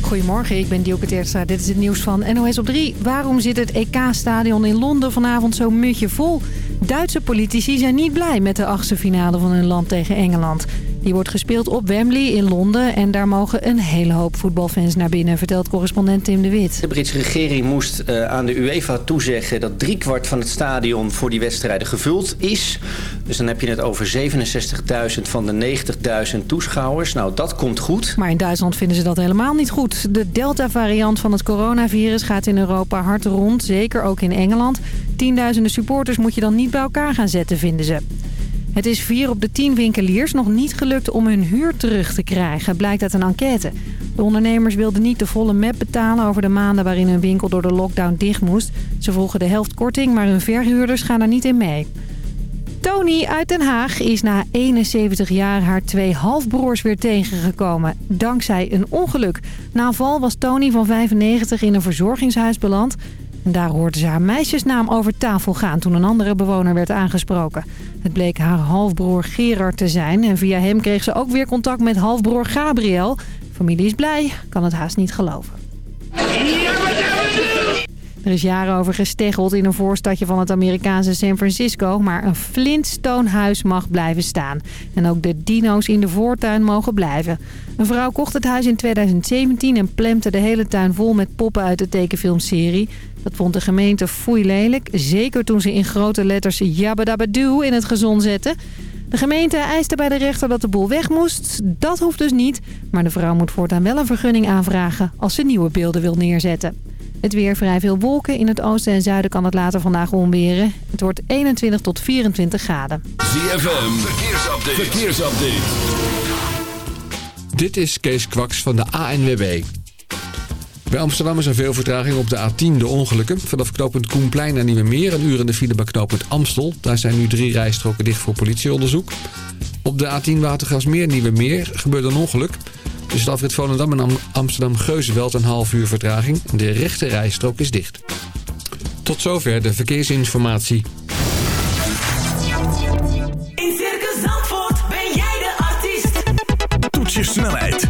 Goedemorgen, ik ben Dielke Teertstra. Dit is het nieuws van NOS op 3. Waarom zit het EK-stadion in Londen vanavond zo mutje vol? Duitse politici zijn niet blij met de achtste finale van hun land tegen Engeland. Die wordt gespeeld op Wembley in Londen en daar mogen een hele hoop voetbalfans naar binnen, vertelt correspondent Tim de Wit. De Britse regering moest uh, aan de UEFA toezeggen dat driekwart van het stadion voor die wedstrijden gevuld is. Dus dan heb je het over 67.000 van de 90.000 toeschouwers. Nou, dat komt goed. Maar in Duitsland vinden ze dat helemaal niet goed. De Delta-variant van het coronavirus gaat in Europa hard rond, zeker ook in Engeland. Tienduizenden supporters moet je dan niet bij elkaar gaan zetten, vinden ze. Het is vier op de tien winkeliers nog niet gelukt om hun huur terug te krijgen, blijkt uit een enquête. De ondernemers wilden niet de volle map betalen over de maanden waarin hun winkel door de lockdown dicht moest. Ze vroegen de helft korting, maar hun verhuurders gaan er niet in mee. Tony uit Den Haag is na 71 jaar haar twee halfbroers weer tegengekomen. Dankzij een ongeluk. Na val was Tony van 95 in een verzorgingshuis beland. Daar hoorde ze haar meisjesnaam over tafel gaan toen een andere bewoner werd aangesproken. Het bleek haar halfbroer Gerard te zijn en via hem kreeg ze ook weer contact met halfbroer Gabriel. Familie is blij, kan het haast niet geloven. Er is jaren over gesteggeld in een voorstadje van het Amerikaanse San Francisco... maar een Flintstone-huis mag blijven staan. En ook de dino's in de voortuin mogen blijven. Een vrouw kocht het huis in 2017 en plempte de hele tuin vol met poppen uit de tekenfilmserie. Dat vond de gemeente foei lelijk, zeker toen ze in grote letters Jabba in het gezon zetten... De gemeente eiste bij de rechter dat de boel weg moest. Dat hoeft dus niet. Maar de vrouw moet voortaan wel een vergunning aanvragen als ze nieuwe beelden wil neerzetten. Het weer vrij veel wolken. In het oosten en zuiden kan het later vandaag onweren. Het wordt 21 tot 24 graden. ZFM, verkeersupdate. verkeersupdate. Dit is Kees Kwaks van de ANWB. Bij Amsterdam is er veel vertraging op de A10, de ongelukken. Vanaf knooppunt Koenplein naar Nieuwemeer. Een uur in de file bij knooppunt Amstel. Daar zijn nu drie rijstroken dicht voor politieonderzoek. Op de A10 Watergasmeer Nieuwemeer gebeurt een ongeluk. Tussen afrit Volendam en Amsterdam-Geuzenveld een half uur vertraging. De rechte rijstrook is dicht. Tot zover de verkeersinformatie. In Circus Zandvoort ben jij de artiest. Toets je snelheid,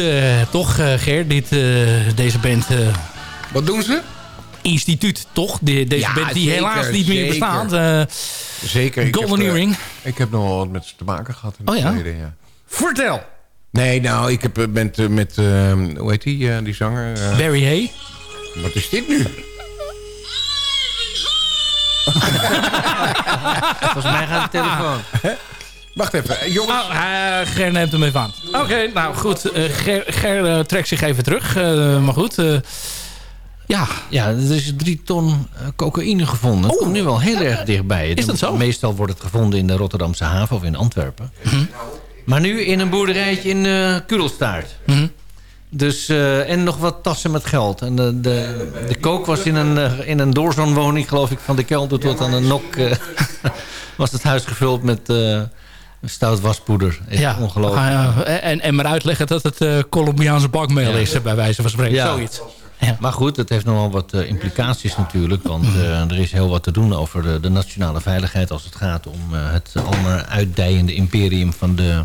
Eh, toch, eh, Ger? Dit, eh, deze band. eh, Wat doen ze? instituut, toch? De, deze Ja, band die zeker, helaas niet meer bestaat. eh, Zeker. ik Golden heb, Earring. Ik heb nog wel wat met ze te maken gehad in het Oh ja? vertel. Nee, nou, ik heb met, met eh, hoe heet die, eh, die zanger? Barry Hay. wat is dit nu? Volgens mij gaat de telefoon. Wacht even, eh, jongens. Oh, eh, Ger neemt hem even aan. Oké, nou goed. eh, Ger, Ger trekt zich even terug. eh, maar goed. eh, ja, Ja, er is drie ton cocaïne gevonden. Dat komt nu wel heel erg dichtbij. Is dat zo? Meestal wordt het gevonden in de Rotterdamse haven of in Antwerpen. Maar nu in een boerderijtje in eh Kudelstaart. Mhm. Dus, eh, en nog wat tassen met geld. En de, de, de kook was in een, in een doorzonwoning, geloof ik, van de kelder tot aan de nok. was het huis gevuld met eh, stout waspoeder. Ja. ongelooflijk. Ah, ja. en, en maar uitleggen dat het eh, Colombiaanse bakmeel is, bij wijze van spreken. Ja. Zoiets. Maar goed, het heeft nogal wat eh, implicaties natuurlijk. Want eh, er is heel wat te doen over de, de nationale veiligheid... als het gaat om het allemaal uitdijende imperium van de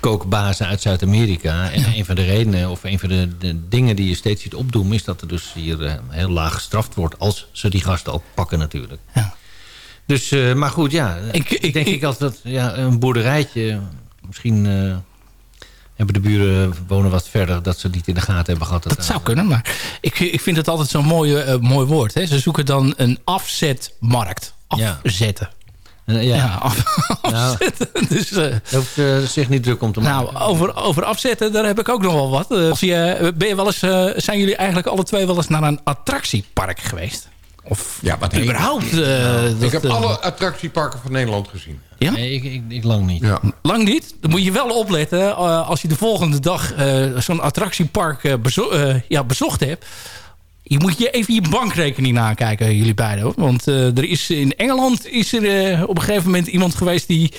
kookbazen uit Zuid-Amerika. En een van de redenen, of een van de, de dingen die je steeds ziet opdoen... is dat er dus hier heel laag gestraft wordt... als ze die gasten ook pakken natuurlijk. Ja. Dus, eh, maar goed, ja. Ik- denk ik- ik altijd, ja, een boerderijtje... Misschien eh, hebben de buren wonen wat verder... dat ze niet in de gaten hebben gehad. Dat zou kunnen, maar ik, ik vind het altijd zo'n mooi, eh, mooi woord. Hè. Ze zoeken dan een afzetmarkt. Afzetten. Eh, Ja, ja. af- afzetten. Dus, eh, hoeft eh, zich niet druk om te maken. nou, over, over afzetten, daar heb ik ook nog wel wat. Eh, als je, ben je wel eens, eh, zijn jullie eigenlijk alle twee wel eens naar een attractiepark geweest? Of Ja, wat überhaupt? eh, Ik dat, heb eh, alle attractieparken van Nederland gezien. Ja? Nee, ik, ik, ik lang niet. Ja. Lang niet. Dan moet je wel opletten. eh, als je de volgende dag eh, zo'n attractiepark eh, bezo eh, ja, bezocht hebt. Je moet je even je bankrekening nakijken, jullie beiden. Hoor. Want eh, er is in Engeland is er op een gegeven moment iemand geweest... die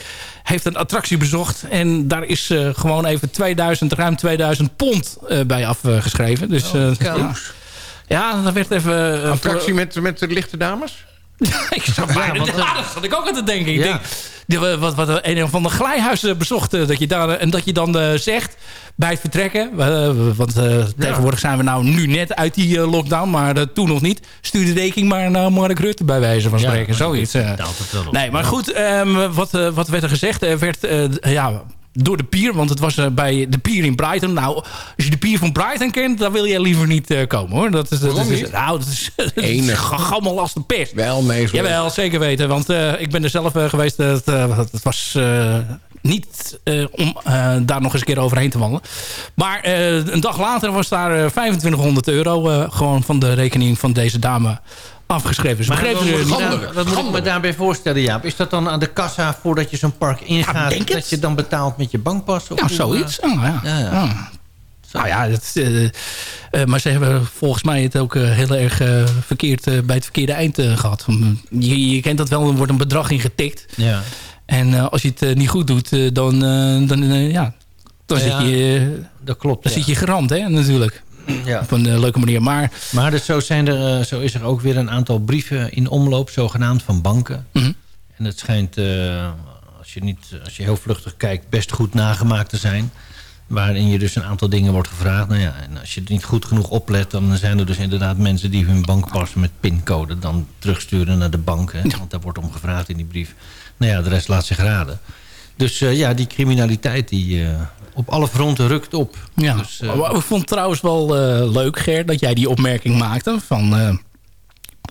heeft een attractie bezocht. En daar is eh, gewoon even 2000, ruim 2000 pond eh, bij afgeschreven. Dus eh, ja. dat werd even... eh, Attractie met, met de lichte dames? ik bijna, want, ja, dat zat ik ook aan te denken. Ik Ja. denk, de- wat, wat een van de glijhuizen bezocht, eh, dat je, daar, en dat je dan eh, zegt bij het vertrekken. eh, want eh, tegenwoordig zijn we nou nu net uit die eh, lockdown, maar eh, toen nog niet. Stuur de rekening maar naar Mark Rutte bij wijze van spreken. Zoiets. eh. het. Nee, maar goed, ehm, wat, eh, wat werd er gezegd? Er werd eh, ja, door de pier, want het was eh, bij de pier in Brighton. Nou, als je de pier van Brighton kent, dan wil je liever niet eh, komen hoor. Dat is, dat Waarom is, niet? nou, dat is, Enig. gammel als de pest. Wel, nee. zo- Jawel, zeker weten. Want eh, ik ben er zelf eh, geweest. Het, eh, het was eh, niet eh, om eh, daar nog eens een keer overheen te wandelen. Maar eh, een dag later was daar eh, 2500 euro... eh, gewoon van de rekening van deze dame afgeschreven. Dus Maar begrepen wat ze moet, niet? ik daar- Schandelijk, wat moet ik me daarbij voorstellen, Jaap? Is dat dan aan de kassa voordat je zo'n park ingaat... denk het. dat je dan betaalt met je bankpas? Of Ja, hoe, zoiets. eh? Oh, ja. Ja, ja. Ah. Nou ja, het, eh, eh, maar ze hebben volgens mij het ook eh, heel erg verkeerd bij het verkeerde eind eh, gehad. Je, je kent dat wel, er wordt een bedrag ingetikt. Ja. En eh, als je het niet goed doet, eh, dan, eh, dan, ja, dan, Ja, zit, je, Dat klopt, dan ja. zit je geramd, hè, natuurlijk. Ja. Op een eh, leuke manier. Maar Maar dus zo, zijn er, eh, zo is er ook weer een aantal brieven in omloop, zogenaamd, van banken. Mhm. En het schijnt, eh, als, je niet, als je heel vluchtig kijkt, best goed nagemaakt te zijn. Waarin je dus een aantal dingen wordt gevraagd. Nou ja, en als je het niet goed genoeg oplet... dan zijn er dus inderdaad mensen die hun bankpas met pincode... dan terugsturen naar de bank. Hè, Want daar wordt om gevraagd in die brief. Nou ja, de rest laat zich raden. Dus eh, ja, die criminaliteit die eh, op alle fronten rukt op. ja, Dus, eh, ik vond het trouwens wel eh, leuk, Ger, dat jij die opmerking maakte van... eh,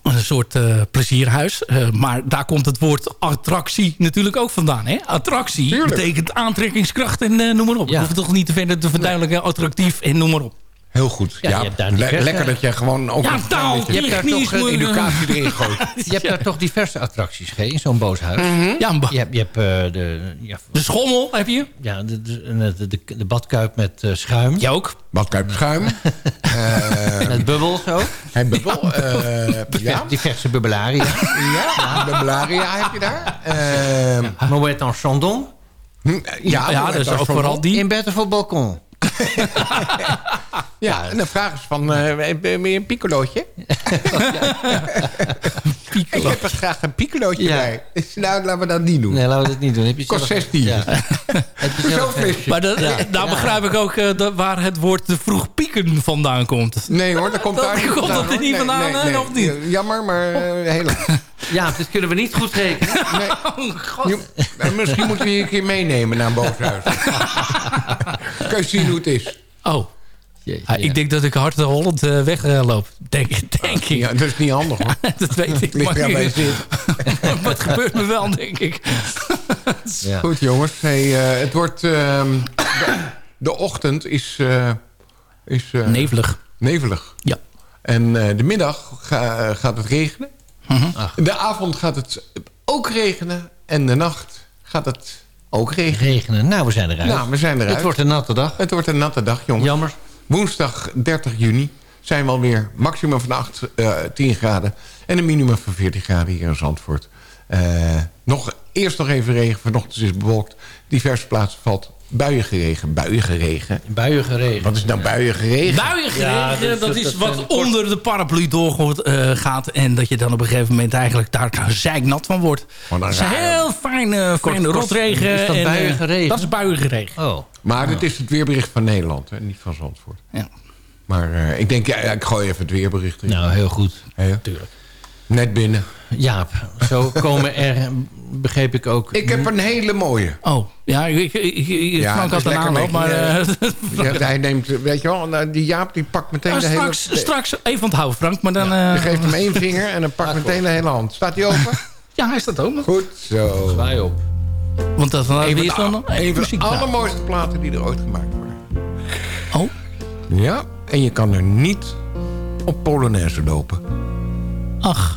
een soort eh, plezierhuis. Eh, maar daar komt het woord attractie natuurlijk ook vandaan. Hè? Attractie Tuurlijk. betekent aantrekkingskracht en eh, noem maar op. Ja. Je hoeft toch niet te verder te verduidelijken. Attractief en noem maar op. Heel goed. Ja, le- lekker dat je gewoon ook Ja, een taal, je hebt daar toch, maar- educatie erin gooit. Je hebt daar toch diverse attracties, G, in zo'n boos huis. Ja, een Je hebt, je hebt eh, de, ja, de schommel heb je. ja, de, de, de, de, de badkuip met eh, schuim. Jij ook. Badkuip schuim. Eh Met bubbels ook. en bubbel. eh, ja, Diverse bubbelaria. ja, bubbelaria heb je daar. Eh, Moet en Chandon. hm, ja, Ja, dus ook vooral die. In Better voor Balkon. Ja, en de vraag is van, eh, ben je een piccolootje? Ik heb er graag een piccolootje Ja. bij. Dus nou, laten we dat niet doen. Nee, laten we dat niet doen. Heb je Kost zelf- 16. Ja. Heb je Zo'n zelf- flesje. Maar dat, Ja. nou begrijp ik ook eh, dat, waar het woord te vroeg pieken vandaan komt. Nee hoor, dat komt Dat daar niet komt vandaan. dat er niet vandaan, of niet? Jammer, maar eh, helaas. Ja, dit kunnen we niet goed rekenen. Nee. Oh, Je- eh, misschien moeten we je een keer meenemen naar een boothuis. Kun je zien hoe het is. Oh, Jeetje, Ah, ja. ik denk dat ik hard Holland eh, wegloop. Denk, denk ik. Ja, dat is niet handig hoor. dat weet ik. Ligt Maar, het gebeurt me wel, denk ik. Ja. Goed jongens, hey, eh, het wordt... ehm, de, de ochtend is, eh, is eh, Nevelig. nevelig. Ja. En eh, de middag ga- gaat het regenen. Mhm. De avond gaat het ook regenen. En de nacht gaat het ook regenen. Regenen. Nou, we zijn eruit. Nou, we zijn eruit. Het wordt een natte dag. Het wordt een natte dag, jongens. Jammer. Woensdag 30 juni zijn we alweer maximum van 8, eh 10 graden... en een minimum van 14 graden hier in Zandvoort. Eh, nog, eerst nog even regen. Vanochtend is het bewolkt. Diverse plaatsen valt buiengeregen. Buiengeregen. Buien regen. Wat is nou buiengeregen? Buiengeregen, Ja, dat, dat- is dat wat kort- onder de paraplu doorgaat eh, gaat en dat je dan op een gegeven moment eigenlijk daar zeiknat van wordt. Wat een Dat is raar- heel fijne, fijne kort- rotregen. is dat en, eh? Dat is buiengeregen. Oh. Maar dit is het weerbericht van Nederland, hè? niet van Zandvoort. Ja. Maar eh, ik denk, ja, ik gooi even het weerbericht in. Nou, heel goed. Ja. Net binnen. Jaap, zo komen er, begreep ik ook... Ik heb een hele mooie. Oh, ja, ik, ik, ik, ik Ja, Frank had is een aanloop, maar... eh, Ja, hij neemt, weet je wel, nou, die Jaap die pakt meteen nou, de hele... straks, straks even onthouden, Frank, maar dan... Je eh, geeft hem één vinger en dan pakt meteen de hele hand. Staat hij open? ja, hij staat ook nog. Goed zo. Zwaai op. Want dat van, dan een van de allermooiste platen die er ooit gemaakt worden. Oh, Ja, en je kan er niet op Polonaise lopen. ach.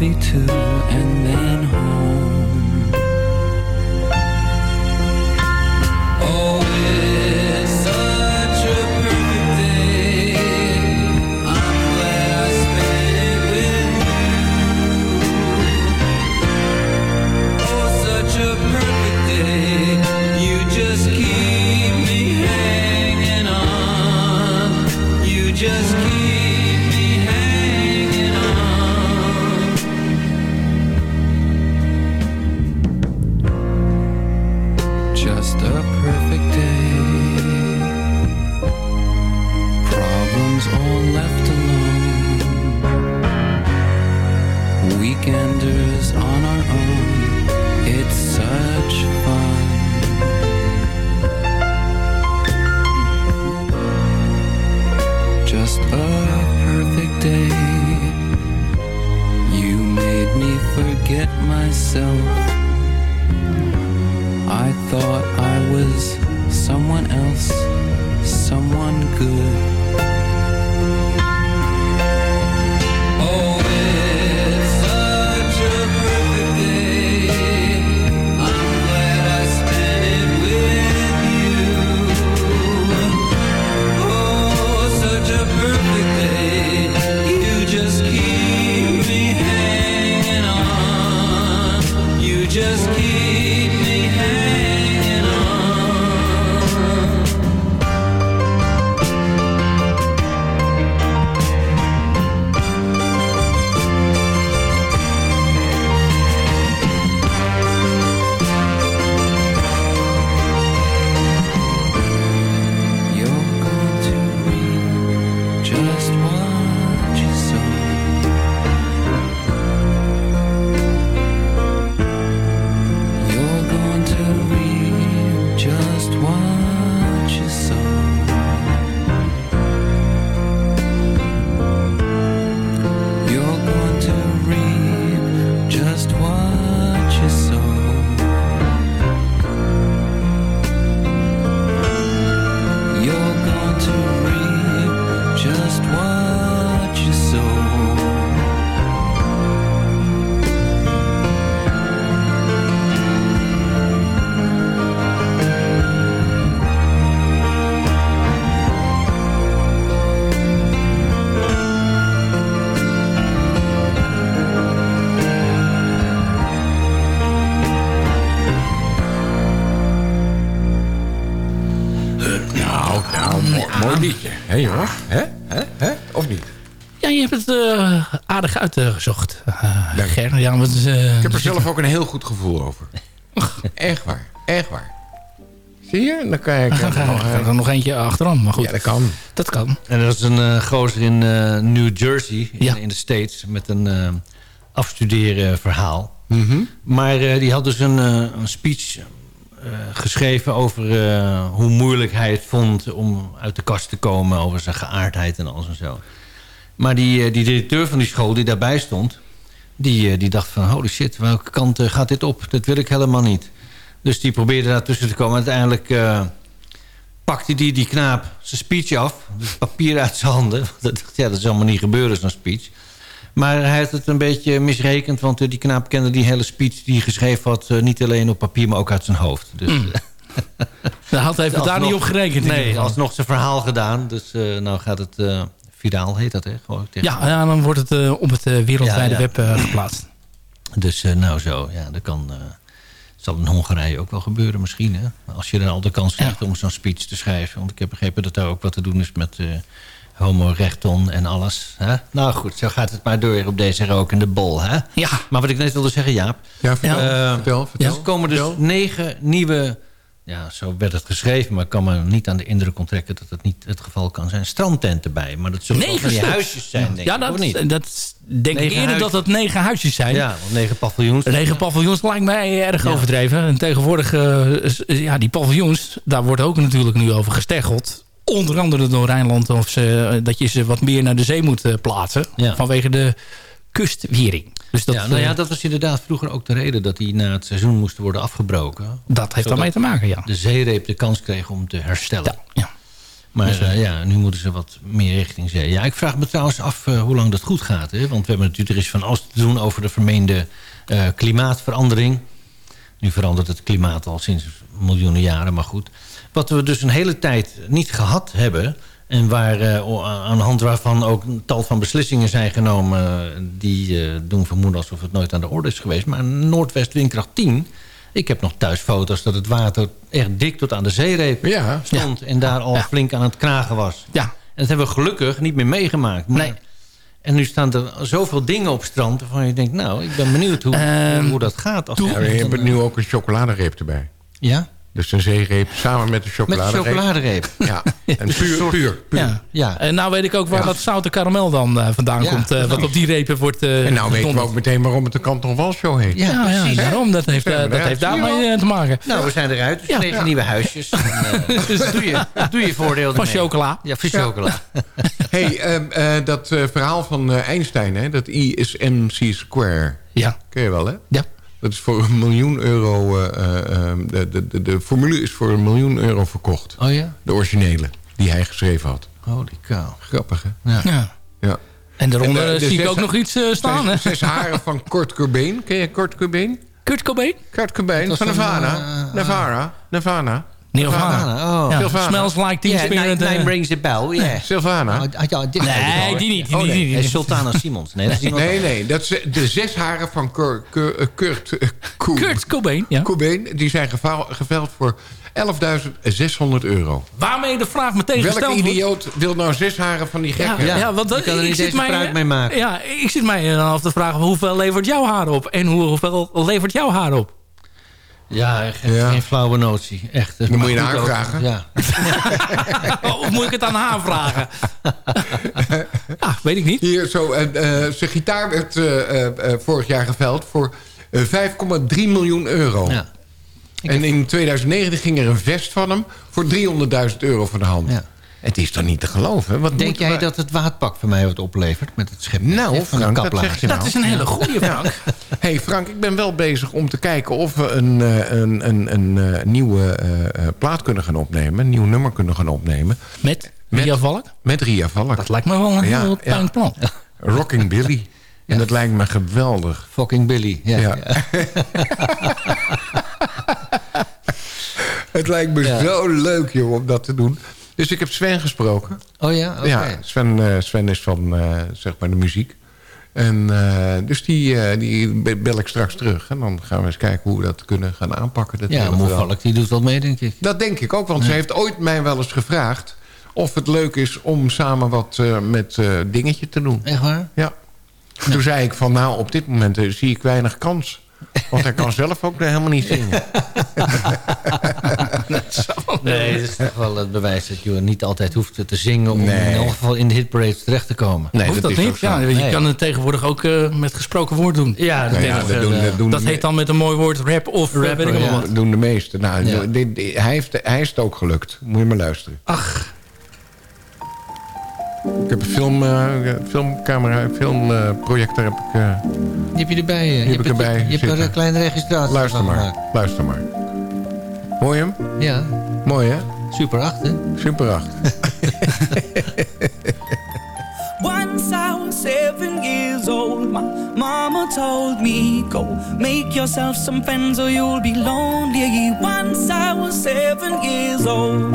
Movie too, and then home. Uh. Ger. Ja, want, eh, Ik heb er zelf ook een heel goed gevoel over. Echt waar. Echt waar. Zie je? Dan kan ik... Ga, ga, ga er nog eentje achteraan, maar goed. Ja, dat kan. Dat kan. En dat is een eh gozer in eh, New Jersey, in, Ja. in de States... met een eh afstuderen verhaal. Mhm. Maar eh, die had dus een, eh, een speech eh, geschreven over eh, hoe moeilijk hij het vond... om uit de kast te komen over zijn geaardheid en alles en zo. Maar die, eh, die directeur van die school die daarbij stond... die, eh, die dacht van holy shit, welke kant eh, gaat dit op? Dat wil ik helemaal niet. Dus die probeerde daar tussen te komen. Uiteindelijk pakte die, die knaap zijn speech af. Dus papier uit zijn handen. Dat, dacht, ja, dat is allemaal niet gebeuren, zo'n speech. Maar hij had het een beetje misrekend. Want die knaap kende die hele speech die hij geschreven had... niet alleen op papier, maar ook uit zijn hoofd. Dus, Mm. Daar had hij daar niet op gerekend. Nee, alsnog zijn verhaal gedaan. Dus eh, nou gaat het viraal, heet dat hè? Gewoon tegen- ja, ja, dan wordt het eh, op het eh, wereldwijde Ja, ja. web eh, geplaatst. Dus eh, nou zo, ja, dat kan... eh, zal in Hongarije ook wel gebeuren misschien, hè? Als je dan al de kans krijgt om zo'n speech te schrijven. Want ik heb begrepen dat daar ook wat te doen is met... eh homorechten en alles. Hè? Nou goed, zo gaat het maar door op deze rokende bol. Hè? Ja. Maar wat ik net wilde zeggen, Jaap. Ja, vertel. vertel, vertel. Er komen dus Vertel. negen nieuwe... Ja, zo werd het geschreven, maar ik kan me niet aan de indruk onttrekken... dat het niet het geval kan zijn. Strandtenten bij, maar dat zullen Negen huisjes zijn, denk ja, ik, dat, of niet? dat denk ik eerder dat het negen huisjes zijn. Ja, negen paviljoens. Negen paviljoens lijkt mij erg Ja. overdreven. En tegenwoordig, eh, ja, die paviljoens, daar wordt ook natuurlijk nu over gesteggeld. Onder andere door Rijnland, of ze, eh, dat je ze wat meer naar de zee moet eh, plaatsen. Ja. Vanwege de kustwering. Dus dat, ja, nou ja, eh, dat was inderdaad vroeger ook de reden... dat die na het seizoen moesten worden afgebroken. dat heeft daarmee te maken, ja. De zeereep de kans kreeg om te herstellen. Ja, ja. Maar Dus, eh, ja, nu moeten ze wat meer richting zee. Ja, ik vraag me trouwens af eh, hoe lang dat goed gaat. Hè? Want we hebben natuurlijk, er is van alles te doen over de vermeende eh, klimaatverandering. Nu verandert het klimaat al sinds miljoenen jaren, maar goed. Wat we dus een hele tijd niet gehad hebben... en waar, eh, aan de hand waarvan ook een tal van beslissingen zijn genomen... die eh, doen vermoeden alsof het nooit aan de orde is geweest. Maar Noordwest windkracht 10... Ik heb nog thuis foto's dat het water echt dik tot aan de zeereep Ja. stond... en daar al Ja. flink aan het kragen was. ja. En dat hebben we gelukkig niet meer meegemaakt. Maar- Nee. En nu staan er zoveel dingen op strand... waarvan je denkt, nou, ik ben benieuwd hoe, Ehm, hoe dat gaat. Als Ja, het we echt hebben een- nu ook een chocoladereep erbij. Ja? Dus een zeereep samen met de Met chocoladereep. chocoladereep. Ja, en puur, puur, puur. ja. Ja. En nou weet ik ook waar Ja. dat zoute karamel dan eh, vandaan Ja, komt. eh, wat op die repen wordt eh En nou weten we ook meteen waarom het de Kanton Wal Show heet. Ja, Ja, ja, precies. daarom. Dat heeft, we dat heeft daarmee te maken. Nou, we zijn eruit. Dus Ja. nieuwe huisjes. En, dus doe, je, doe je voordeel Van ermee. chocola. Ja, van chocola. hey, ehm, eh, dat eh, verhaal van eh, Einstein, hè, dat I is MC square. Ja. Ken je wel, hè? Ja. Dat is voor een miljoen euro... eh, eh, ehm, de, de, de, de formule is voor een miljoen euro verkocht. Oh ja? De originele, die hij geschreven had. Holy cow. Grappig, hè? Ja. ja. Ja. En daaronder En, eh, de zie ik zes- ook nog iets staan. Hè? Zes, zes haren van Kurt Cobain. Ken je Kurt Cobain? Kurt Cobain? Kurt Cobain van een, Nirvana. Nirvana. Nirvana. Nirvana. Oh. Ja. Smells like Teen Spirit. nine, eh. nine rings a bell, ja. Sylvana. Oh, ja, dit Nee, die niet. Die, Oh, nee. die Nee, niet. Sultana Simons. Nee, dat is Nee, nee. Dat is de zes haren van Kurt, Kurt, Kurt, eh, Ko- Kurt Cobain, ja. Cobain. Die zijn geveld voor 11.600 euro. Waarmee de vraag meteen Welke gesteld wordt. idioot wil nou zes haren van die gekken? ja, Ja, want dat, kan er ik niet zit eens mij, mee maken. Ja, ik zit mij dan af te vragen hoeveel levert jouw haar op? En hoe- hoeveel levert jouw haar op? Ja, echt Ja. geen flauwe notie. Echt. Dan moet je naar haar vragen. Ja. of moet ik het aan haar vragen? ja, weet ik niet. Hier, zo, eh, eh, zijn gitaar werd eh, vorig jaar geveld voor eh, 5,3 miljoen euro. Ja. En in 2019 ging er een vest van hem voor 300.000 euro van de hand. Ja. Het is toch niet te geloven? Wat Denk jij we- dat het waadpak voor mij wat oplevert met het schep? Nou, Frank, dat kaplaars? zeg je nou. Dat is een hele goede Frank. hey Frank, ik ben wel bezig om te kijken of we een, eh, een, een, een eh, nieuwe eh, plaat kunnen gaan opnemen. Een nieuw nummer kunnen gaan opnemen. Met Met- Ria Valk? Met Ria Valk. Dat lijkt me wel een Ja, heel ja. plan. Rocking Billy. En dat lijkt me geweldig. Fucking Billy. Ja. Ja. Het lijkt me Ja. zo leuk, joh, om dat te doen. Dus ik heb Sven gesproken. Oh ja? Oké. Ja, Sven, eh, Sven is van eh, zeg maar de muziek. En eh, dus die, die be- bel ik straks terug. En dan gaan we eens kijken hoe we dat kunnen gaan aanpakken. Dat Ja, hele Moe verhaal. Valk, die doet wel mee, denk ik. Dat denk ik ook, want ze heeft ooit mij wel eens gevraagd... of het leuk is om samen wat met dingetje te doen. Echt waar? Ja. Toen zei ik van nou, op dit moment zie ik weinig kans. Want hij kan zelf ook helemaal niet zingen. Nee, dat is toch wel het bewijs dat je niet altijd hoeft te zingen... om Nee. in elk geval in de hitparade terecht te komen. Nee, Hoeft dat, niet? Ja, je Nee. kan het tegenwoordig ook eh, met gesproken woord doen. Ja, dat, Nou ja, dat doen, eh, dat doen Dat de heet dan met een mooi woord rap of rap, weet ik allemaal ja. wat. doen de meesten. Nou, Ja. dit- dit- hij, heeft, hij is het ook gelukt. Moet je maar luisteren. Ach, Ik heb een film, eh, filmcamera, filmprojector heb ik... eh, Die heb je erbij. eh. Je heb hebt ik erbij Je hebt er een kleine registratie luister van maar, gemaakt. luister maar. Hoor je hem? Ja, Mooi hè? super 8, hè? Super 8. Once I was seven years old, my mama told me, Go make yourself some friends or you'll be lonely. Once I was seven years old.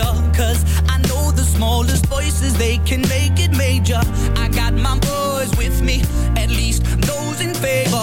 Cause I know the smallest voices, they can make it major. I got my boys with me, at least those in favor.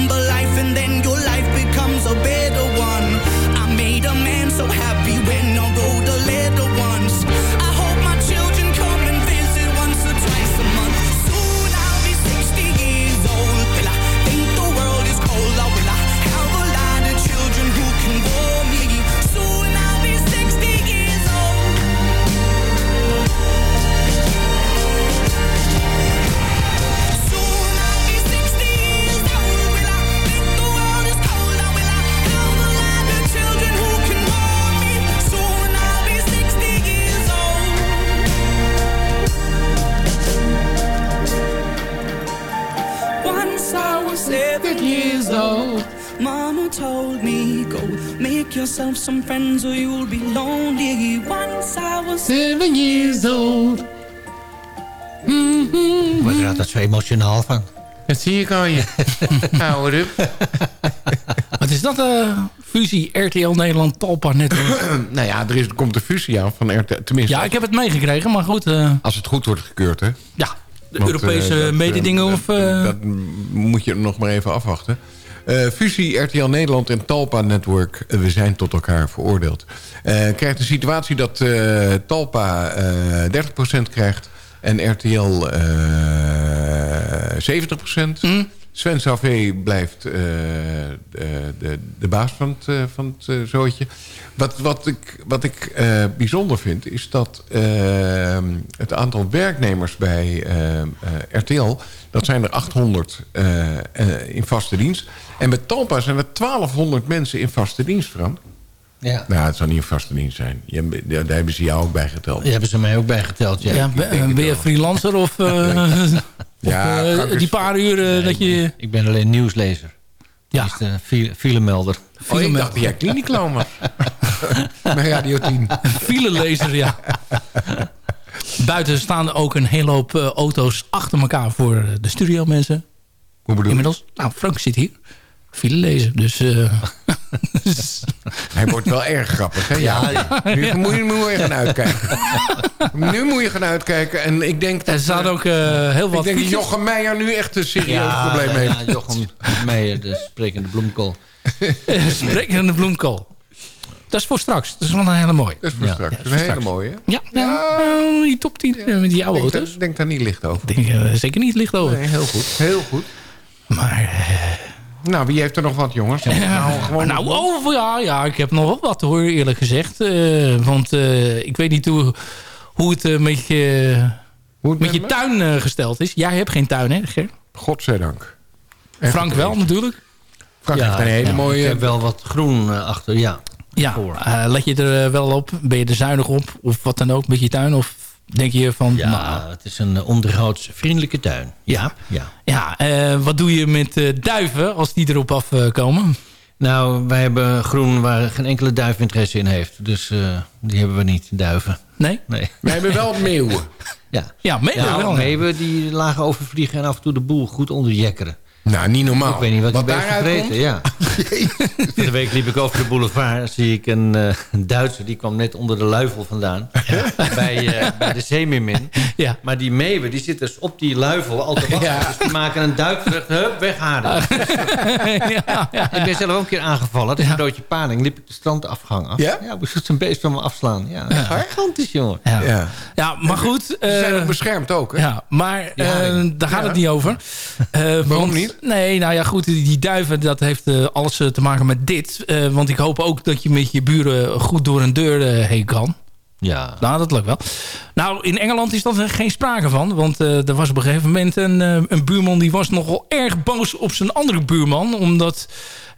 some friends or you'll be lonely. Once I was seven years old. Er altijd zo emotionaal van? Dat zie ik al je. Hou up. wat is dat? eh fusie RTL Nederland Talpa Network. nou ja, er, is, er komt een fusie aan van RTL. Tenminste, ja, ik heb het meegekregen, maar goed. eh, als het goed wordt gekeurd, hè. ja, de Want, Europese eh, dat, mededingen dat- of... eh, Dat moet je nog maar even afwachten. Eh, fusie RTL Nederland en Talpa Network, eh, we zijn tot elkaar veroordeeld. Eh krijgt de situatie dat Talpa eh 30% krijgt en RTL eh 70%. Hm? Sven Sauvé blijft de, de, de baas van het, van het zootje. Wat, wat ik, wat ik eh, bijzonder vind, is dat eh, het aantal werknemers bij eh, eh, RTL... dat zijn er 800 eh, eh, in vaste dienst. En bij Talpa zijn er 1200 mensen in vaste dienst, Frank. Ja. Nou, het zal niet in vaste dienst zijn. Je, daar hebben ze jou ook bij geteld. Die hebben ze mij ook bijgeteld, ja. Ja, ben, ben je freelancer of, eh, Ja, of, die paar uur dat je... Ik ben alleen nieuwslezer. Ja. Is de file- filemelder. Oh, ik dacht kliniekloon was. Bij Radio 10. filelezer, ja. Buiten staan ook een hele hoop eh, auto's achter elkaar voor de studio mensen. Hoe bedoel je? Inmiddels. Nou, Frank zit hier. Filelezer, dus... eh, Hij wordt wel erg grappig, hè? Ja, Nu moet je, moet je gaan uitkijken. nu moet je gaan uitkijken. En ik denk dat... er staan ook eh, heel ik wat denk dat. Jochem Meijer nu echt een serieus probleem heeft. Ja, Jochem Meijer, de sprekende bloemkool. Sprekende bloemkool. Dat is voor straks. Dat is wel een hele mooie. Dat is voor Ja. straks. Ja, Dat is een hele mooie, hè? Ja, nou, die top 10 eh, met die oude Denk, auto's. daar- denk daar niet licht over. Ik denk eh, zeker niet licht over. Nee, heel goed. Heel goed. Maar, eh, Nou, wie heeft er nog wat, jongens? Nou, gewoon... nou, oh, ja, ja, ik heb nog wel wat hoor, eerlijk gezegd. Eh, want eh, ik weet niet hoe, hoe het eh, met je, Hoe het met je tuin gesteld is. Jij hebt geen tuin, hè, Ger? Godzijdank. Echt Frank wel, natuurlijk. Frank heeft een hele ja, mooie... Ik heb wel wat groen achter, ja. Ja, eh, let je er wel op? Ben je er zuinig op? Of wat dan ook met je tuin? Of denk je van... Ja, nou, het is een eh, onderhoudsvriendelijke tuin. ja. Ja. Ja, eh, wat doe je met eh, duiven als die erop afkomen? Nou, wij hebben groen waar geen enkele duif interesse in heeft. Dus eh, die hebben we niet, duiven. nee? Nee. We hebben wel meeuwen. Ja, Ja, mee ja wel. meeuwen die lagen overvliegen en af en toe de boel goed onderjekkeren. Nou, niet normaal. Ik weet niet wat, wat je bent? Ja. Van de week liep ik over de boulevard. zie ik een, eh, een Duitser. Die kwam net onder de luifel vandaan. Bij, eh, bij de Zeemeermin. Ja. Maar die meeuwen die zitten dus op die luifel al te wachten. Dus die maken een duikvlucht. Hup, weghalen. ja, ja. Ik ben zelf ook een keer aangevallen. Dat is een broodje paling. Liep ik de strandafgang af. Ja? Ja, moest een beest van me afslaan. Ja, gigantisch, jongen. Ja. Ja. Ja, maar goed. Ze zijn eh, ook beschermd ook, hè? ja, maar Ja, eh, daar gaat Ja. het niet over. Eh, Waarom want- niet? Nee, nou ja, goed. Die, die duiven, dat heeft eh, alles eh, te maken met dit. Eh, want ik hoop ook dat je met je buren goed door een deur heen kan. Ja. Nou, dat lukt wel. Nou, in Engeland is dat er geen sprake van. Want er was op een gegeven moment een, een buurman... die was nogal erg boos op zijn andere buurman. Omdat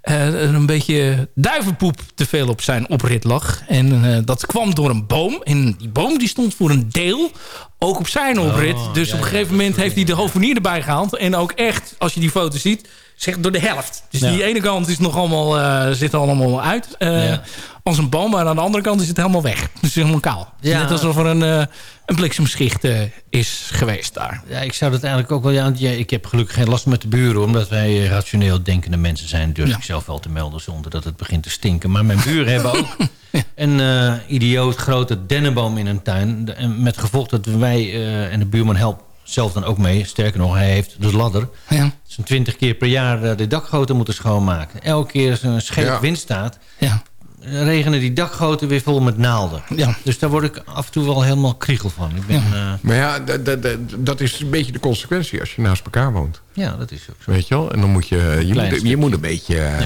er een beetje duivenpoep te veel op zijn oprit lag. En eh, dat kwam door een boom. En die boom die stond voor een deel ook op zijn oprit. dus op een gegeven moment heeft hij de hovenier erbij gehaald. En ook echt, als je die foto ziet... zeg door de helft. Dus Ja. die ene kant is nog allemaal, eh, zit allemaal uit. eh, Ja. Als een boom, maar aan de andere kant is het helemaal weg. Dus helemaal kaal. Ja. Net alsof er een, eh, een bliksemschicht eh, is geweest daar. Ja, ik zou dat eigenlijk ook wel... Ja, ik heb gelukkig geen last met de buren... omdat wij rationeel denkende mensen zijn... durf Ja. ik zelf wel te melden zonder dat het begint te stinken. Maar mijn buren hebben ook een eh, idioot grote dennenboom in hun tuin. Met gevolg dat wij eh, en de buurman helpt zelf dan ook mee. Sterker nog, hij heeft de ladder. Ja. Zo'n twintig keer per jaar eh, de dakgoten moeten schoonmaken. Elke keer als er een scheef Ja. wind staat... Ja. Regenen die dakgoten weer vol met naalden. Ja. Dus daar word ik af en toe wel helemaal kriegel van. Ik ben, ja. Maar ja, dat- dat- dat- dat is een beetje de consequentie als je naast elkaar woont. ja, dat is ook zo. Weet je wel? En dan moet je... Je, moet, je stukje. moet een beetje eh,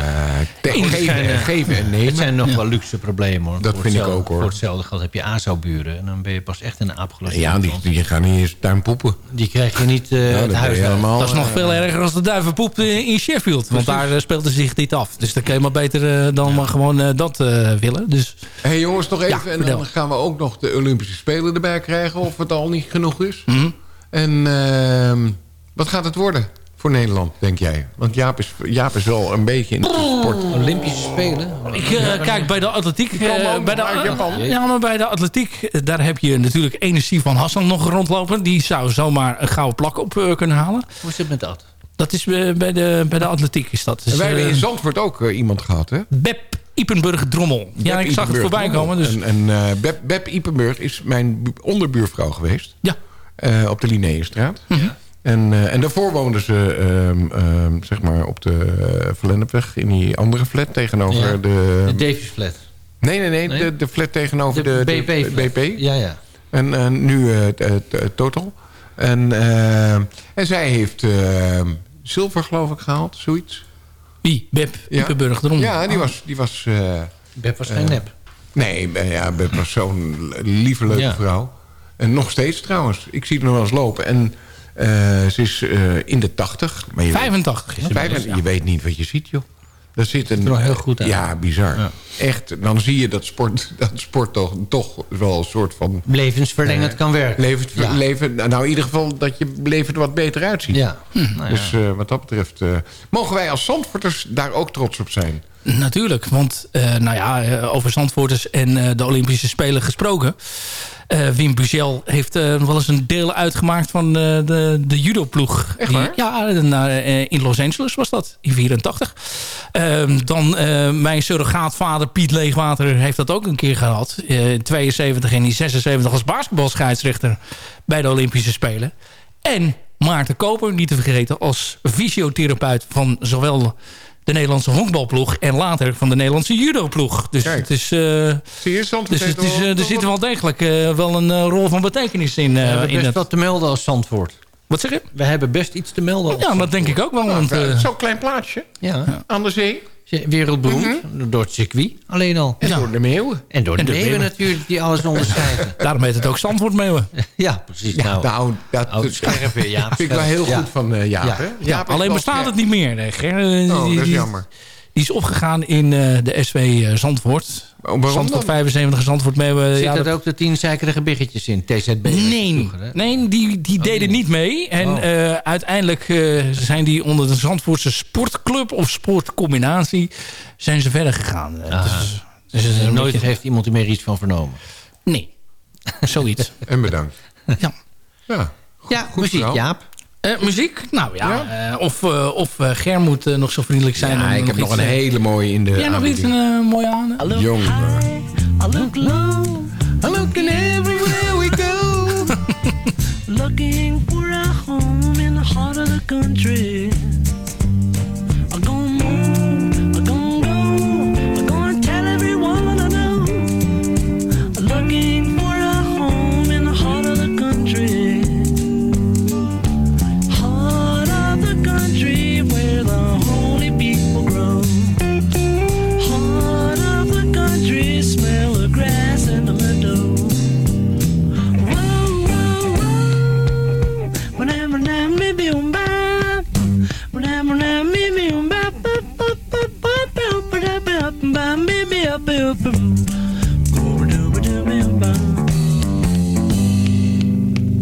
te- Het geven, zijn, eh, geven en nemen. Het zijn nog wel luxe problemen hoor. Dat Voor vind ik ook, hoor. Voor hetzelfde geld heb je ASO-buren. En dan ben je pas echt een aapgelost. ja, die, die gaan niet eens tuin poepen. Die krijg je niet eh Ja, het huis helemaal... Dat is nog eh, veel erger als de duivenpoep eh, in Sheffield. Want daar eh, speelde zich dit af. Dus dan kun je maar beter eh, dan maar gewoon eh, dat eh, willen. Dus Hé hey, jongens, nog even. Ja, en dan gaan we ook nog de Olympische Spelen erbij krijgen. Of het al niet genoeg is. Mhm. En ehm, wat gaat het worden voor Nederland, denk jij? Want Jaap is, Jaap is wel een beetje in de sport. Olympische Spelen? Ik eh, kijk bij de atletiek. eh, bij de, ja, maar bij de atletiek, eh, daar heb je natuurlijk energie van Hassan nog rondlopen. Die zou zomaar een gouden plak op eh, kunnen halen. Hoe zit het met dat? Dat is eh, bij de, bij de atletiek is dat. Dus, En wij hebben eh, in Zandvoort ook eh, iemand gehad, hè? Beb Ipenburg Drommel. ja, ik zag het voorbij komen. Dus, En, en eh, Beb, Beb Ipenburg is mijn bu- onderbuurvrouw geweest. ja. eh, op de Linnéenstraat. Mhm. En, eh, en daarvoor woonden ze ehm, ehm, zeg maar op de uh, Verlennepweg... in die andere flat tegenover Ja. de... De Davies Flat. nee, nee, nee, Nee? De, de flat tegenover de, De BP de flat. BP. Ja, ja. En eh, nu Total. En, eh, en zij heeft... eh, zilver geloof ik gehaald, zoiets. Wie? Beb Ja. Ippenburg erom. Ja, die was... Die was eh, Beb was geen eh, nep. Nee, eh, ja, Beb was zo'n lieve, leuke Ja. vrouw. En nog steeds trouwens. Ik zie haar nog wel eens lopen. En eh, ze is eh, in de tachtig. Maar je, 85 is ze. Vijf- dus, ja. je weet niet wat je ziet, joh. Daar zit een, er wel heel goed uit. Ja, bizar. Ja. Echt, dan zie je dat sport, dat sport toch, toch wel een soort van... Levensverlengend kan werken. Leven, Ja. leven, nou, in ieder geval dat je leven er wat beter uitziet. Ja. Nou ja. Dus eh, wat dat betreft... eh, mogen wij als Zandvoorters daar ook trots op zijn? Natuurlijk, want eh, nou ja, over Zandvoorters en eh, de Olympische Spelen gesproken. Eh, Wim Buzel heeft eh, wel eens een deel uitgemaakt van eh, de, de judo-ploeg. Echt Die- waar? Ja, naar, in Los Angeles was dat, in 84. Ehm, dan mijn surrogaatvader Piet Leegwater heeft dat ook een keer gehad. eh, in 72 en in 76 als basketbalscheidsrechter bij de Olympische Spelen. En Maarten Koper, niet te vergeten, als fysiotherapeut van zowel de Nederlandse honkbalploeg... en later van de Nederlandse judoploeg. Dus Kijk. het is... eh, Zie je, Zandvoort dus het is, eh, er zit wel degelijk eh, wel een rol van betekenis in. We eh, hebben in best het, wat te melden als Zandvoort. Wat zeg je? We hebben best iets te melden Ja, dat denk ik ook wel. Want, Nou, eh, Zo'n klein plaatsje Ja. aan de zee. Wereldberoemd. Door het circuit alleen al. En Ja. door de meeuwen. En door de, En de meeuwen meeuwen. natuurlijk, die alles onderscheiden. daarom heet het ook Zandvoort Meeuwen. ja, precies. Ja, nou, nou, dat, scherp weer, Jaap. vind ik wel heel goed van eh, Jaap. Ja. Hè? Jaap Alleen bestaat het niet meer. Nee, Ger. Oh, die, dat is jammer. die is opgegaan in eh, de SW Zandvoort. Oh, Zandvoort dan? 75, Zandvoort Meeuwen. Zit ja, er dat- ook de tien zeikerige biggetjes in? TZB? Nee, vroeger, nee die, die deden niet mee. En Oh. eh, uiteindelijk eh, zijn die onder de Zandvoortse sportclub of sportcombinatie zijn ze verder gegaan. Eh, Ah. Dus, dus een Nooit beetje- heeft iemand er meer iets van vernomen. Nee, zoiets. En bedankt. ja. Ja. Ja, muziek, verhaal. Jaap. Eh, muziek? Nou ja, eh, of, eh, of eh, Ger moet nog zo vriendelijk zijn. Ja, om ik heb nog een hele mooie in de Ja, nog iets een mooie aan. I look Young high, I look low. I looking everywhere we go. looking for a home in the heart of the country.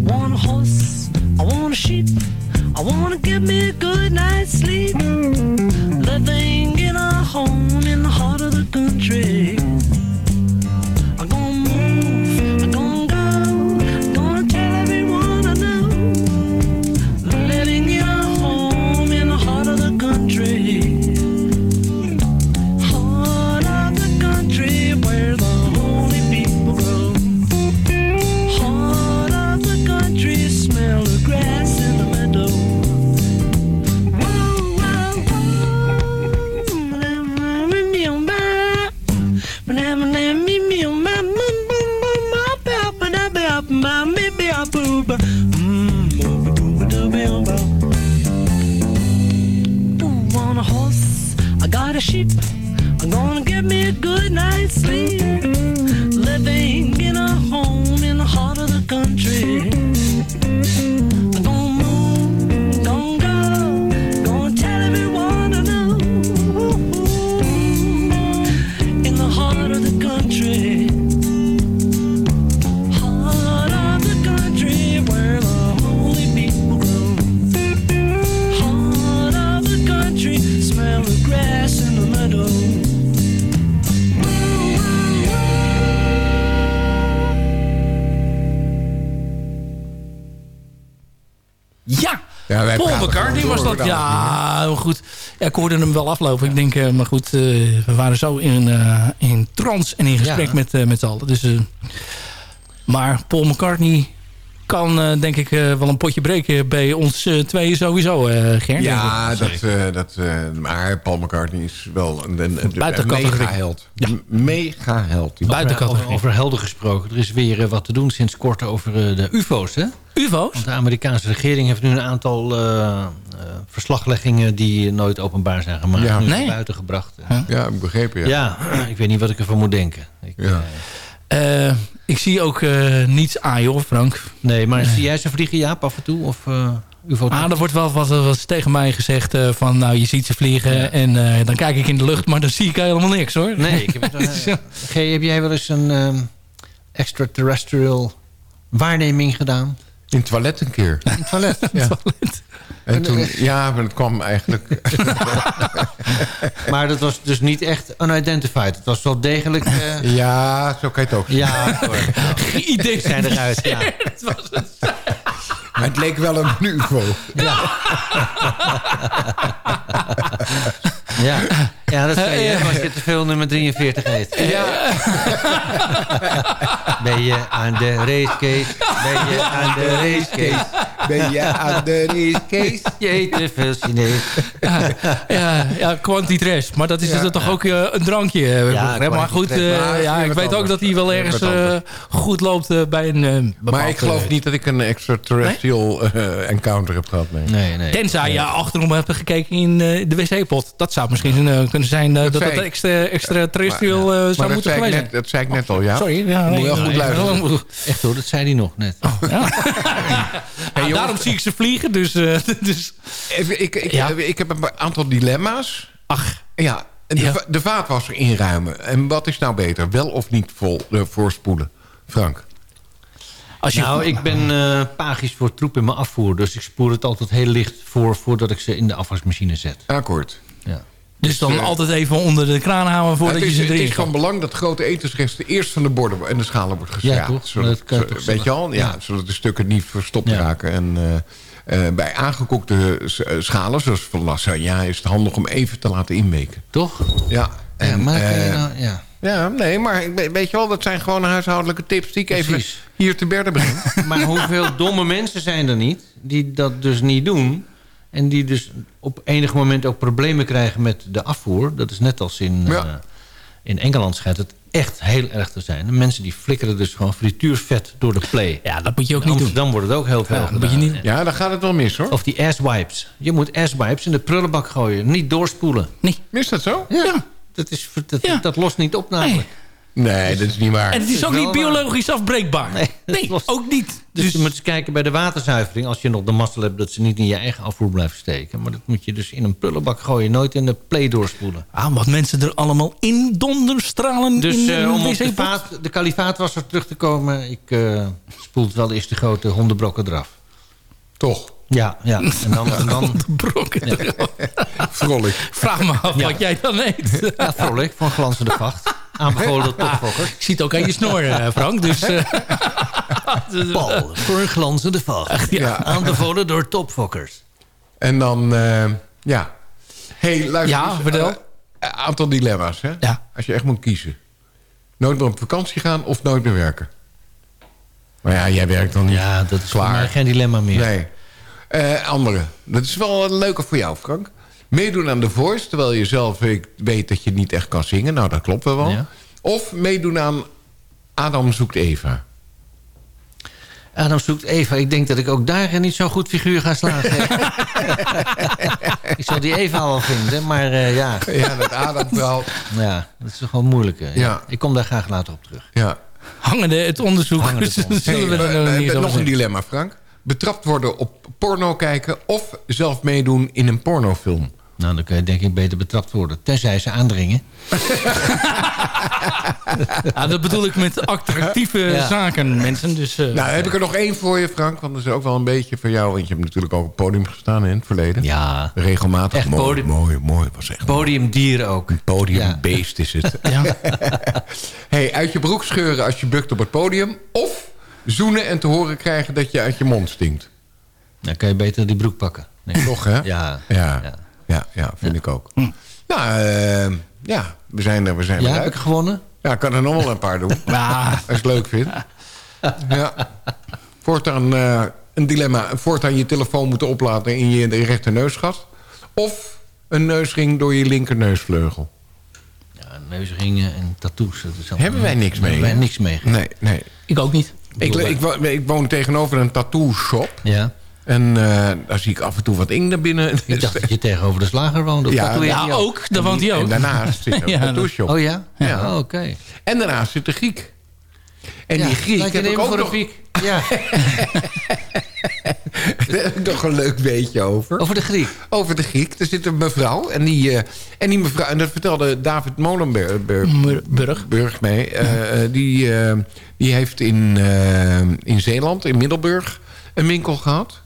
Want a horse, I want a sheep, I wanna get me a good night's sleep. Living in a home in the heart of the country. Ja, ik hoorde hem wel aflopen. Ik denk, eh, maar goed, eh, we waren zo in, eh, in trance en in gesprek Ja. met, eh, met z'n allen. Dus, eh, maar Paul McCartney kan eh, denk ik eh, wel een potje breken bij ons eh, tweeën sowieso, eh Ger. Ja, dat, eh, dat, eh, maar Paul McCartney is wel een, een, een, Buiten een categorie. mega-held. M- Mega-held. Die Buiten over, over helden gesproken. Er is weer wat te doen sinds kort over de ufo's, hè? UFO's? Want de Amerikaanse regering heeft nu een aantal eh, eh, verslagleggingen... die nooit openbaar zijn gemaakt. Ja. Nee. buiten gebracht. Ja. Ja, ik begrepen, ja. ik weet niet wat ik ervan moet denken. Ik, Ja. eh, ik zie ook eh, niets aan, joh, Frank. nee, maar zie jij ze vliegen, Jaap, af en toe? Of uh, ufo Ah, er wordt wel wat, wat tegen mij gezegd eh, van... nou, je ziet ze vliegen en eh, dan kijk ik in de lucht... maar dan zie ik helemaal niks, hoor. Nee, ik heb, het, G, heb jij wel eens een ehm, extraterrestrial waarneming gedaan? In het toilet een keer. In het toilet? Ja. En toen, ja, maar het kwam eigenlijk... maar dat was dus niet echt unidentified. Het was wel degelijk... eh, ja, zo kan je het ook ja, hoor. Idee zijn eruit, ja. Maar het leek wel een ufo. Ja, ja dat zei je als je te veel nummer 43 eet. Ja. Ben je aan de racecase? Ben je aan de racecase? Ben je aan de racecase? Je eet te veel Chinees. ja, ja, quantitres. Maar dat is Ja. dus toch ook eh, een drankje. eh, Ja, hè? maar goed, eh, Maar ja, ik weet ook dat hij wel ergens eh, goed loopt bij een eh, Maar ik geloof niet dat ik een extraterrestrial encounter heb gehad. Nee. Nee, nee. Tenzij je achterom hebt gekeken in eh, de wc-pot. Dat zou misschien eh, kunnen zijn eh, dat ik. extra, extra terrestrial eh, zou dat moeten geweest net, dat zei ik net al, ja. Sorry. Ja, Moet je wel goed nee, luisteren. nee. Echt hoor, dat zei hij nog net. Ja. Ah, daarom zie ik ze vliegen. Dus, eh, dus Even, ik, ik, Ja. ik heb een aantal dilemma's. ach, Ja, en de, Ja. de vaatwasser inruimen. En wat is nou beter? Wel of niet vol, eh, voorspoelen? Frank? als je Nou, ik ben eh pagisch voor troep in mijn afvoer. Dus ik spoer het altijd heel licht voor... voordat ik ze in de afwasmachine zet. Akkoord. Ja. Dus dan eh, altijd even onder de kraan houden voordat het je ze het erin is van belang dat grote etensresten eerst van de borden en de schalen wordt Ja, geschraapt. toch? Zodat, zo- toch weet je al? Ja, Ja. zodat de stukken niet verstopt Ja. raken. En eh, eh, bij aangekookte schalen, zoals van lasagne, is het handig om even te laten inweken. Toch? Ja, Ja, en, maar kan je nou... Ja. ja, nee, maar weet- je wel, dat zijn gewoon huishoudelijke tips die ik even hier te berden breng. Maar hoeveel domme mensen zijn er niet... die dat dus niet doen... en die dus op enig moment ook problemen krijgen met de afvoer. Dat is net als in, Ja. eh, in Engeland schijnt het echt heel erg te zijn. De mensen die flikkeren dus gewoon frituurvet door de play. Ja, dat moet je ook In niet doen. Amsterdam wordt het ook heel veel Ja, dat gedaan. moet je niet- Ja, dan gaat het wel mis hoor. Of die asswipes. Je moet asswipes in de prullenbak gooien. Niet doorspoelen. Nee. Is dat zo? Ja. Dat, is, dat, Ja. dat lost niet op namelijk. Nee, dat is niet waar. En het is ook niet biologisch afbreekbaar. Nee, Nee, was- ook niet. Dus, Dus, je moet eens kijken bij de waterzuivering. Als je nog de mazzel hebt dat ze niet in je eigen afvoer blijven steken. Maar dat moet je dus in een prullenbak gooien. Nooit in de play doorspoelen. ah, wat mensen er allemaal in donderstralen Dus in eh, om op de, wc-pot. vaat, de kalifaatwasser terug te komen. Ik eh spoelt wel eerst de grote hondenbrokken eraf. Toch, Ja, ja. En dan, en dan Brokken. vrolijk. Vraag me af Ja. wat jij dan eet. ja, vrolijk van glanzende vacht. Aanbevolen door topfokkers. Ik zie het ook aan je snor, eh, Frank. Dus, eh, Paul, voor een glanzende vacht. Ja. Aanbevolen door topfokkers. En dan, eh, ja. hey, luister Ja, eens, vertel. eh, aantal dilemma's, hè? Ja. Als je echt moet kiezen. Nooit meer op vakantie gaan of nooit meer werken? Maar ja, jij werkt dan niet. Ja, dat is Klaar. voor mij geen dilemma meer. Nee. Eh, andere. Dat is wel een leuke voor jou, Frank. Meedoen aan The Voice, terwijl je zelf weet dat je niet echt kan zingen. Nou, dat klopt wel wel. Ja. Of meedoen aan Adam zoekt Eva. Adam zoekt Eva. Ik denk dat ik ook daar niet zo'n goed figuur ga slagen. ik zal die Eva wel vinden, maar eh, ja. Ja, dat Adam wel. ja, dat is toch gewoon moeilijk. hè. Ja. Ik kom daar graag later op terug. Ja. hangende het onderzoek. Hangende het onderzoek. Zullen we Hey, er nog nog een dilemma, Frank. Betrapt worden op porno kijken of zelf meedoen in een pornofilm. Nou, dan kun je denk ik beter betrapt worden. Tenzij ze aandringen. Ja, dat bedoel ik met attractieve Ja. zaken, mensen. Dus, eh, Nou, heb ik er nog één voor je, Frank. Want dat is ook wel een beetje voor jou. Want je hebt natuurlijk ook op het podium gestaan in het verleden. Ja. Regelmatig. Echt mooi, podium- mooi, mooi. Was echt mooi. Podiumdier ook. Een podiumbeest is het. ja. hey, uit je broek scheuren als je bukt op het podium. Of zoenen en te horen krijgen dat je uit je mond stinkt. Dan kan je beter die broek pakken. Nee. Toch, hè? Ja. Ja, Ja. ja, ja, vind ik ook. Nou, eh, ja, we zijn er, we zijn Ja, heb ik gewonnen? Ja, ik kan er nog wel een paar doen. Ja. Als je het leuk vindt. Ja. voortaan eh, een dilemma. Voortaan je telefoon moeten opladen in je rechterneusgat. Of een neusring door je linkerneusvleugel. Ja, neusringen en tattoos. Dat is Hebben wij niks mee, Hebben wij niks mee. Nee, nee. Ik ook niet. Ik, ik, ik woon tegenover een tattoo shop. Ja. En eh, daar zie ik af en toe wat ing naar binnen. Ik dacht dat je tegenover de slager woonde. Ja, Ja, ook. Daar woont hij ook. En daarnaast zit een Ja, dat- tattoo shop. Oh ja? Ja. Oh, oké. En daarnaast zit de Griek. En Ja, die Griek heb ik ook voor nog, een Griek. Ja, daar heb ik nog een leuk weetje over. over de Griek. Over de Griek. Er zit een mevrouw. En die, eh, en die mevrouw, en dat vertelde David Molenberg Mur- Burg. Burg mee. eh, eh, die, eh, die heeft in, eh, in Zeeland, in Middelburg, een winkel gehad.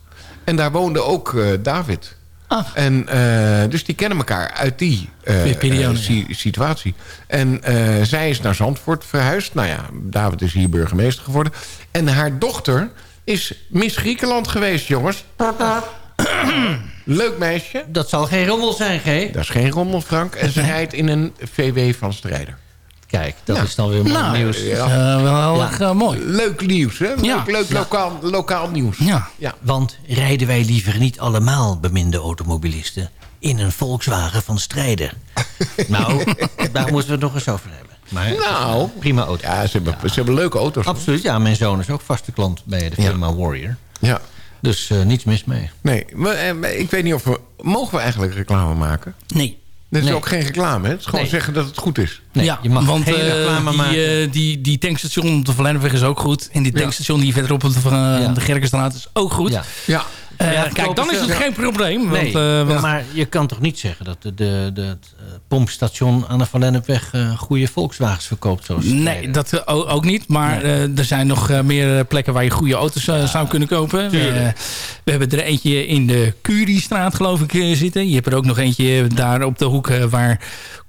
En daar woonde ook eh, David. Ah. En, eh, dus die kennen elkaar uit die periode, si- situatie. En zij is naar Zandvoort verhuisd. Nou ja, David is hier burgemeester geworden. En haar dochter is Miss Griekenland geweest, jongens. Leuk meisje. Dat zal geen rommel zijn, G. Dat is geen rommel, Frank. En ze rijdt in een VW van Strijder. Kijk, dat Ja. is dan weer mooi Nou, nieuws. eh, wel heel Ja. erg eh, mooi. Leuk nieuws, hè? Leuk, Ja. leuk lokaal, lokaal nieuws. Ja. Ja. Want rijden wij liever niet allemaal, beminde automobilisten... in een Volkswagen van strijder? nou, daar moeten we het nog eens over hebben. Maar Nou. prima auto. Ja, ze hebben, ze hebben leuke auto's. Absoluut, ja. Mijn zoon is ook vaste klant bij de firma Warrior. Ja. Dus eh, niets mis mee. Nee, maar, eh, maar ik weet niet of we... Mogen we eigenlijk reclame maken? Nee. Dit is Nee. ook geen reclame, hè? Het is gewoon Nee. zeggen dat het goed is. Nee, ja, je mag want geen eh, reclame die, maken. eh, die, die tankstation op de Verlennepweg is ook goed. En die tankstation die verderop op de, uh, de Gerkenstraat is ook goed. Ja. Ja. Eh, Ja, kijk, dan is het geen probleem. Want, Nee, eh, want- maar je kan toch niet zeggen dat de, de, de, het eh, pompstation aan de Van Lennepweg goede Volkswagens verkoopt? Zoals Nee, dat ook niet. Maar er zijn nog meer plekken waar je goede auto's zou kunnen kopen. We hebben er eentje in de Curiestraat, geloof ik, zitten. Je hebt er ook nog eentje daar op de hoek waar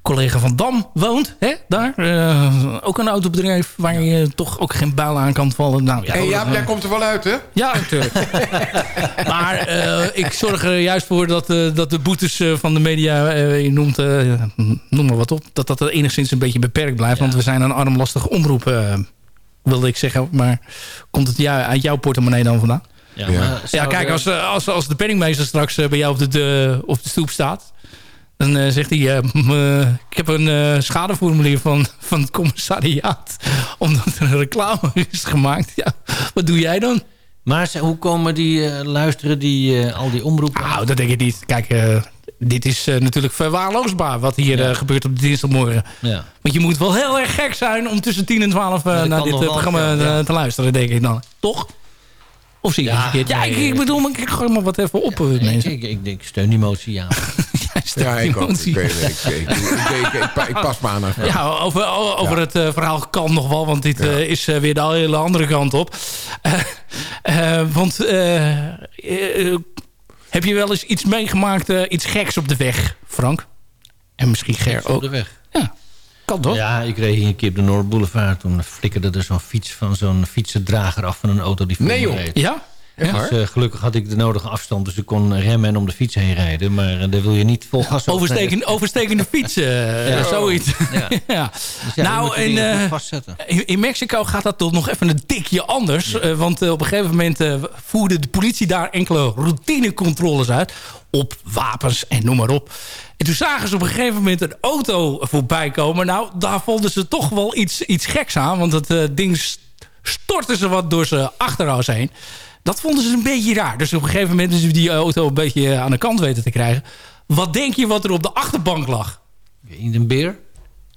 collega Van Dam woont. Hè? Daar. Eh, ook een autobedrijf waar je toch ook geen buil aan kan vallen. Nou, ja, En Jaap, jij komt er wel uit, hè? Ja, natuurlijk. maar eh, ik zorg er juist voor dat, eh, dat de boetes eh, van de media, eh, je noemt, eh, noem maar wat op, dat dat er enigszins een beetje beperkt blijft. Want we zijn een armlastige omroep, eh, wilde ik zeggen. Maar komt het jou, uit jouw portemonnee dan vandaan? Ja, Ja. maar Ja, zou kijk, als, eh, als, als de penningmeester straks eh, bij jou op de, de, op de stoep staat... dan eh, zegt hij... eh, eh, ik heb een schadeformulier van, van het commissariaat... omdat er een reclame is gemaakt. Ja, wat doe jij dan? Maar hoe komen die luisteren, die, al die omroepen? Nou, dat denk ik niet. Kijk, dit is natuurlijk verwaarloosbaar wat hier gebeurt op de dinsdagmorgen. Ja. Want je moet wel heel erg gek zijn om tussen 10 en 12 eh, Ja, dat naar dit wel, programma te luisteren, denk ik dan. Toch? Of zie je Ja? Ja, ik, ik bedoel, ik gooi maar wat even op, mensen. ik, ik, ik steun die motie, ja. Stelt Ja, ik ook. Ik, ik, ik, ik, ik, ik, ik- ik pas me aan. Ja, over, over het eh, verhaal kan nog wel, want dit eh, is eh, weer de hele andere kant op. Eh, eh, want heb je wel eens iets meegemaakt, eh, iets geks op de weg, Frank? En misschien Ger Op ook. de weg. Ja, kan toch? Ja, ik reed hier een keer op de Noordboulevard. Toen flikkerde er zo'n fiets van zo'n fietsendrager af van een auto die voor Nee, me joh. Ja? Ja? Dus, eh, gelukkig had ik de nodige afstand, dus ik kon remmen en om de fiets heen rijden. Maar eh, daar wil je niet vol gas op Oversteken, overstekende fietsen, eh, Ja. zoiets. Ja. ja. Dus nou, en. In, in Mexico gaat dat toch nog even een tikje anders. Want op een gegeven moment voerde de politie daar enkele routinecontroles uit. Op wapens en noem maar op. En toen zagen ze op een gegeven moment een auto voorbij komen. Nou, daar vonden ze toch wel iets, iets geks aan. Want dat eh, ding st- stortte ze wat door zijn achterhuis heen. Dat vonden ze een beetje raar. Dus op een gegeven moment is die auto een beetje aan de kant weten te krijgen. Wat denk je wat er op de achterbank lag? In een beer?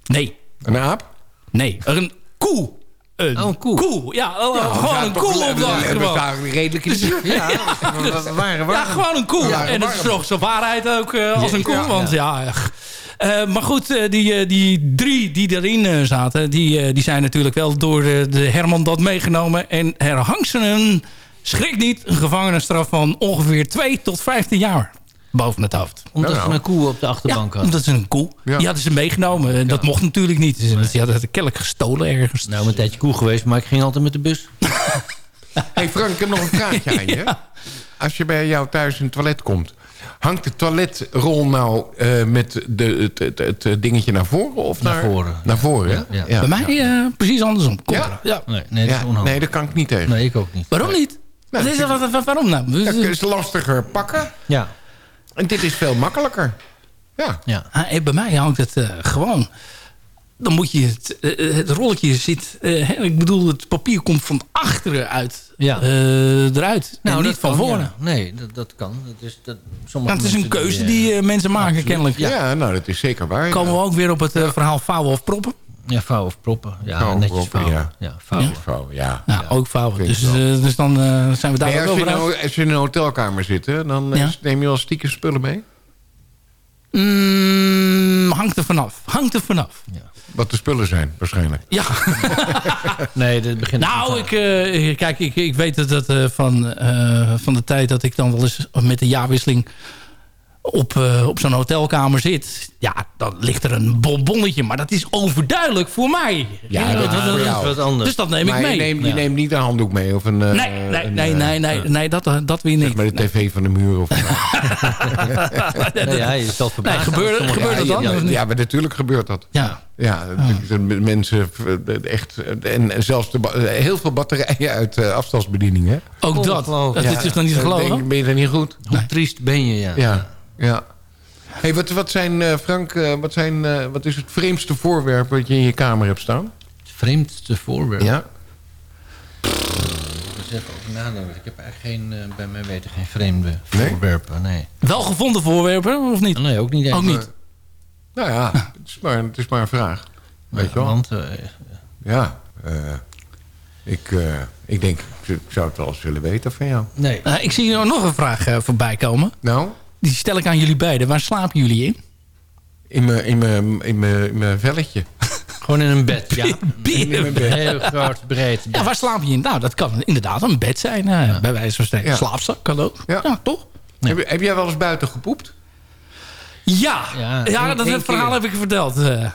Nee, Een aap? Nee, een koe. Een, Oh, een koe. Ja, eh, gewoon een koe op de achterbank. redelijk in de buurt. Ja, Ja, gewoon een koe. En dat is toch zijn waarheid ook eh, als een koe. Ja, want ja... Eh, maar goed, eh, die, eh, die drie die erin eh, zaten... Die, eh, die zijn natuurlijk wel door eh, de Herman dat meegenomen. En er hangt ze een, schrik niet, een gevangenisstraf van ongeveer 2 tot 15 jaar boven het hoofd. Omdat Nou, ze een koe op de Ja, achterbank had. omdat ze een koe. Ja. Die hadden ze meegenomen. En Dat mocht natuurlijk niet. Dus Die hadden het kennelijk gestolen ergens. Nou, een tijdje koe geweest, maar ik ging altijd met de bus. hey Frank, ik heb nog een vraagje aan je. Als je bij jou thuis in het toilet komt... hangt de toiletrol nou eh, met de, het, het, het dingetje naar voren? Of Naar naar, voren. Naar voren? Ja, ja. Bij mij eh, precies andersom. Ja? Ja. Nee, nee dat is Ja, onhandig. nee, dat kan ik niet tegen. Nee, ik ook niet. Waarom niet? Wat is, wat, wat- waarom nou? Dat is lastiger pakken. Ja. En dit is veel makkelijker. Ja. ja. Ah, en bij mij hangt het eh, gewoon. Dan moet je het, eh, het rolletje zit. eh, hè, ik bedoel, het papier komt van achteren uit. Ja. eh, eruit. Nou, en niet van kan, voren. ja. Nee, dat, dat kan. Dat is, dat, sommige Nou, het is een keuze eh, die eh, mensen maken, absoluut. kennelijk. Ja. nou, dat is zeker waar. Komen we ook weer op het eh, verhaal vouwen of proppen? Ja, vouwen of proppen. Ja, Vouwen, netjes proppen, vouwen. ja. Ja, vouwen. Ja. Vrouw, ja. Ja, ook vouwen. Dus, wel. eh, dus dan eh, zijn we daar ook als, je nou, als je in een hotelkamer zit, hè, dan Ja. neem je al stiekem spullen mee? Mm, hangt er vanaf. Hangt er vanaf. Wat de spullen zijn, waarschijnlijk. Ja. Nee, dit begint... Nou, ik, eh, kijk, ik, ik weet dat, dat eh, van, eh, van de tijd dat ik dan wel eens met de jaarwisseling op, eh, op zo'n hotelkamer zit. Ja, dan ligt er een bonbonnetje. Maar dat is overduidelijk voor mij. Ja, dat is voor jou. wat anders. Dus dat neem maar ik mee. je neemt, je Ja. neemt niet een handdoek mee of een... eh, nee, nee, een, nee, eh, nee, nee, nee, dat, dat weer niet. Met de tv van de muur of... Nee, ja, je stelt Nee, verbaasd. gebeurde- Sommige- gebeurde dat dan? Ja, of niet? ja, maar natuurlijk gebeurt dat. Ja. Ja, mensen echt... En, en zelfs de, heel veel batterijen uit afstandsbediening, hè? Ook dat. Dat is dan niet te Dan geloven. Ben je er niet goed? Hoe triest ben je, ja. Ja. Hey, wat, wat zijn, eh, Frank, eh, wat, zijn, eh, wat is het vreemdste voorwerp wat je in je kamer hebt staan? Het vreemdste voorwerp. Ja? Even over nadenken. Ik heb eigenlijk geen, bij mij weten geen vreemde Nee? voorwerpen. Nee. Wel gevonden voorwerpen, of niet? Nee, ook niet. echt. Ook niet. Nou ja, het is maar, het is maar een vraag. Weet je wel? Want, eh, Ja, eh, ik, eh, ik denk, ik zou het wel eens willen weten van jou. nee. Ik zie nog een vraag voorbij komen. Nou, Die stel ik aan jullie beiden. Waar slapen jullie in? in mijn in mijn- in mijn- in mijn velletje. Gewoon in een bed, ja. In mijn bed. Heel groot, breed. bed. Ja, waar slaap je in? Nou, dat kan inderdaad een bed zijn. eh, Bij wijze van spreken. Ja. Slaapzak kan ook. Ja. Ja, toch? Heb, heb jij wel eens buiten gepoept? Ja, Ja, dat verhaal keer. heb ik verteld. eh.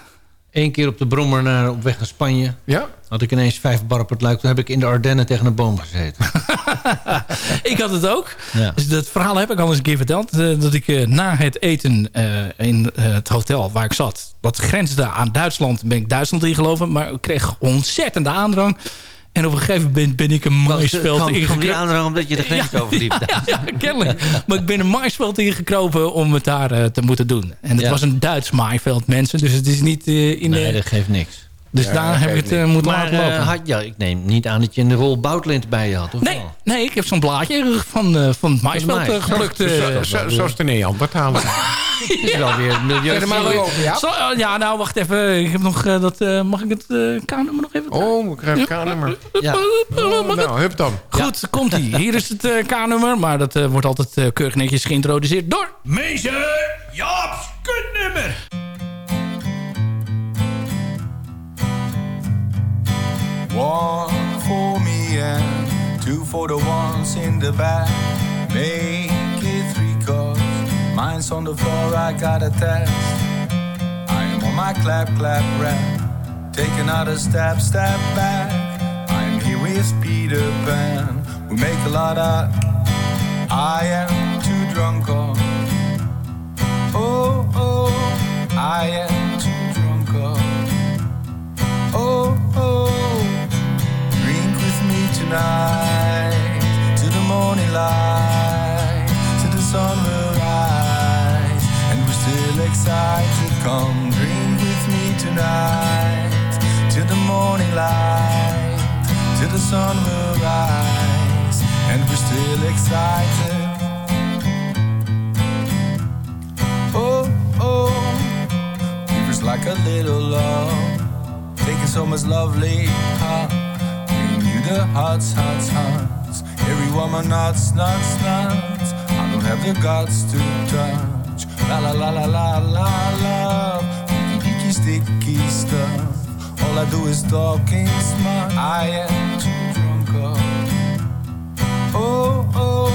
Eén keer op de brommer naar, op weg naar Spanje. Ja? Had ik ineens vijf bar op het luik. Toen heb ik in de Ardennen tegen een boom gezeten. ik had het ook. Ja. Dus dat verhaal heb ik al eens een keer verteld. eh, dat ik eh, na het eten eh, in het hotel waar ik zat... dat grensde aan Duitsland, ben ik Duitsland ingelopen... maar ik kreeg ontzettende aandrang. En op een gegeven moment ben ik een die ingekropen. aandrang omdat je de grens overliep. Ja, ja, kennelijk. Maar ik ben een maisveld ingekropen om het daar eh, te moeten doen. En het Ja. was een Duits maaiveld, mensen. Dus het is niet eh, in Nee, de... dat geeft niks. Dus Ja, daar dat heb ik het eh, moeten Maar laten lopen. eh, had, ja, ik neem niet aan dat je een rol boutlint bij je had, of Nee, wel? nee, ik heb zo'n blaadje van, eh, van het maisveld mais. eh, geplukt. Zo- eh. zo- Zoals de Neandertaler. Het is wel weer milieu. ja? Zo, eh, ja, nou, wacht even. Ik heb nog eh, dat... eh, mag ik het eh K-nummer nog even? Oh, we krijgen een K-nummer. Ja. Oh, nou, hup dan. Goed, komt ie. Hier is het eh, K-nummer. Maar dat eh, wordt altijd eh, keurig netjes geïntroduceerd door... Meester Jaap's kutnummer. One for me and two for the ones in the back. Make it three cause mine's on the floor, I got a test. I am on my clap, clap rap. Take another step, step back. I'm here with Peter Pan. We make a lot of. I am too drunk on. Oh, oh, I am too tonight to the morning light, to the sun will rise, and we're still excited. Come drink with me tonight to the morning light, to the sun will rise, and we're still excited. Oh, oh, fever's like a little love taking so much lovely, huh? Bringing the hearts, hearts, hearts. Every woman nuts, nuts, nuts. I don't have the guts to touch. La la la la la la la. Icky icky sticky stuff. All I do is talking smart. I am too drunk. oh. Oh oh,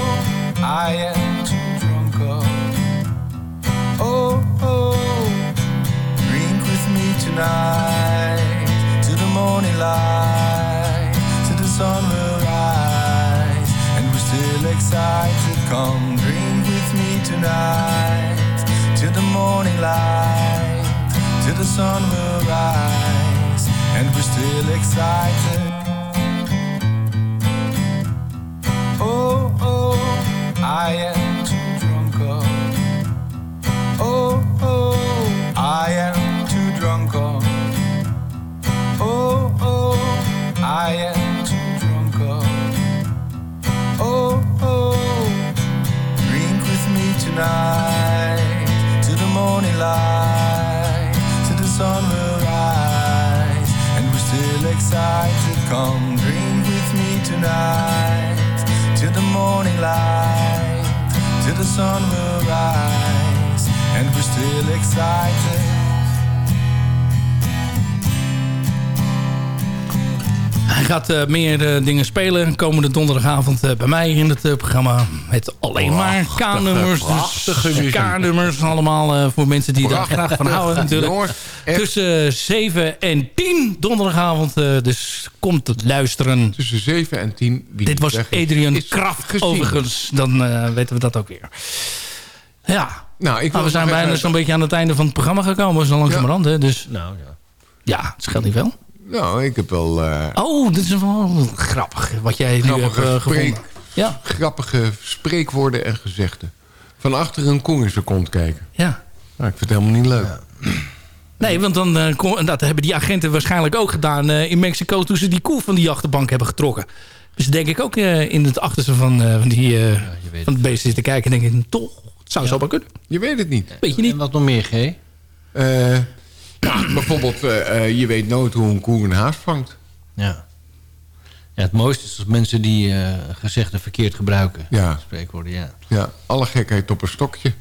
I am too drunk. oh. Oh oh. Drink with me tonight to the morning light, Sun will rise, And we're still excited. Come drink with me tonight. Till the morning light Till the sun will rise And we're still excited. Oh, oh, I am too drunk Oh, oh, I am too drunk Oh, oh, I am Oh, oh, drink with me tonight to the morning light, to the sun will rise, and we're still excited. Come drink with me tonight to the morning light, to the sun will rise, and we're still excited. Hij gaat eh, meer eh, dingen spelen komende donderdagavond eh, bij mij in het programma. Met alleen maar K-nummers. Dus. K-nummers allemaal eh, voor mensen die daar graag van houden natuurlijk. Tussen 7 en 10 donderdagavond. eh, dus komt het luisteren. Tussen 7 en 10. Wie Dit was Adrian Kraft gezien. overigens. Dan weten we dat ook weer. Ja, Nou, ik maar we zijn bijna even- zo'n beetje aan het einde van het programma gekomen. Zo langzamerhand. hè, Dus Nou ja. ja, het scheelt niet veel. Nou, ik heb wel eh, Oh, dit is wel grappig wat jij nu hebt grappige, eh, gevonden. Ja, grappige spreekwoorden en gezegden. Van achter een koe in zijn kont kijken. ja. Nou, ik vind het helemaal niet leuk. Nee, want dan, eh, kon- dat hebben die agenten waarschijnlijk ook gedaan eh, in Mexico... toen ze die koe van die achterbank hebben getrokken. Dus denk ik ook eh, in het achterste van, eh, van, die, eh, weet van het beest zitten kijken... denk ik, toch, het zou zo maar kunnen. Je weet het niet. Weet je niet? En wat nog meer, G? Bijvoorbeeld, eh, eh, je weet nooit hoe een koe een haas vangt. Ja. ja. Het mooiste is als mensen die eh, gezegden verkeerd gebruiken. Ja. Spreekwoorden, ja. Ja, alle gekheid op een stokje.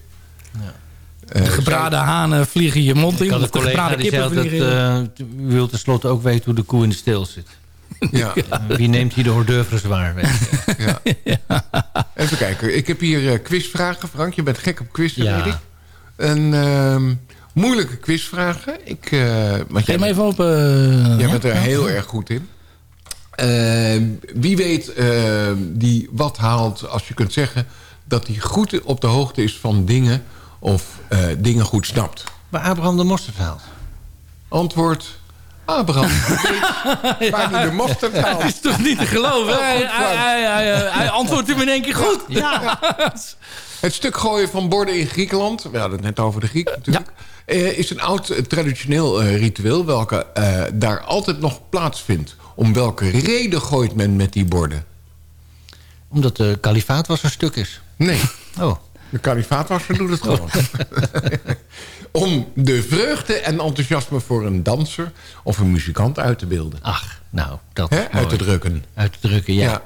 Eh, De gebraden hanen vliegen je mond in. Ik had een collega gebraden die zei eh, u wilt tenslotte ook weten hoe de koe in de steel zit. ja. Wie neemt hier de hors d'oeuvre zwaar? Weet je? Even kijken, ik heb hier eh, quizvragen. Frank, je bent gek op quizzen, Ja. weet ik. En ehm, moeilijke quizvragen. Ik, eh, want Geef jij, hem even op. eh, jij ja? bent er heel erg goed in. Eh, wie weet die wat haalt als je kunt zeggen... dat hij goed op de hoogte is van dingen... of eh, dingen goed snapt. Waar Abraham de mosterd haalt. Antwoord... Abraham, waar hij de mosterd haalt. Het is toch niet te geloven? hij, hij, hij, hij, hij antwoordt hem in één keer goed. Ja. Het stuk gooien van borden in Griekenland... we hadden het net over de Griek natuurlijk... eh, is een oud eh, traditioneel eh, ritueel... welke eh, daar altijd nog plaatsvindt. Om welke reden gooit men met die borden? Omdat de kalifaat was een stuk is. Nee, Oh. de kalifaatwasser doet het gewoon. Om de vreugde en enthousiasme voor een danser... of een muzikant uit te beelden. Ach, nou, dat. Uit te drukken. Uit te drukken, ja. Ja.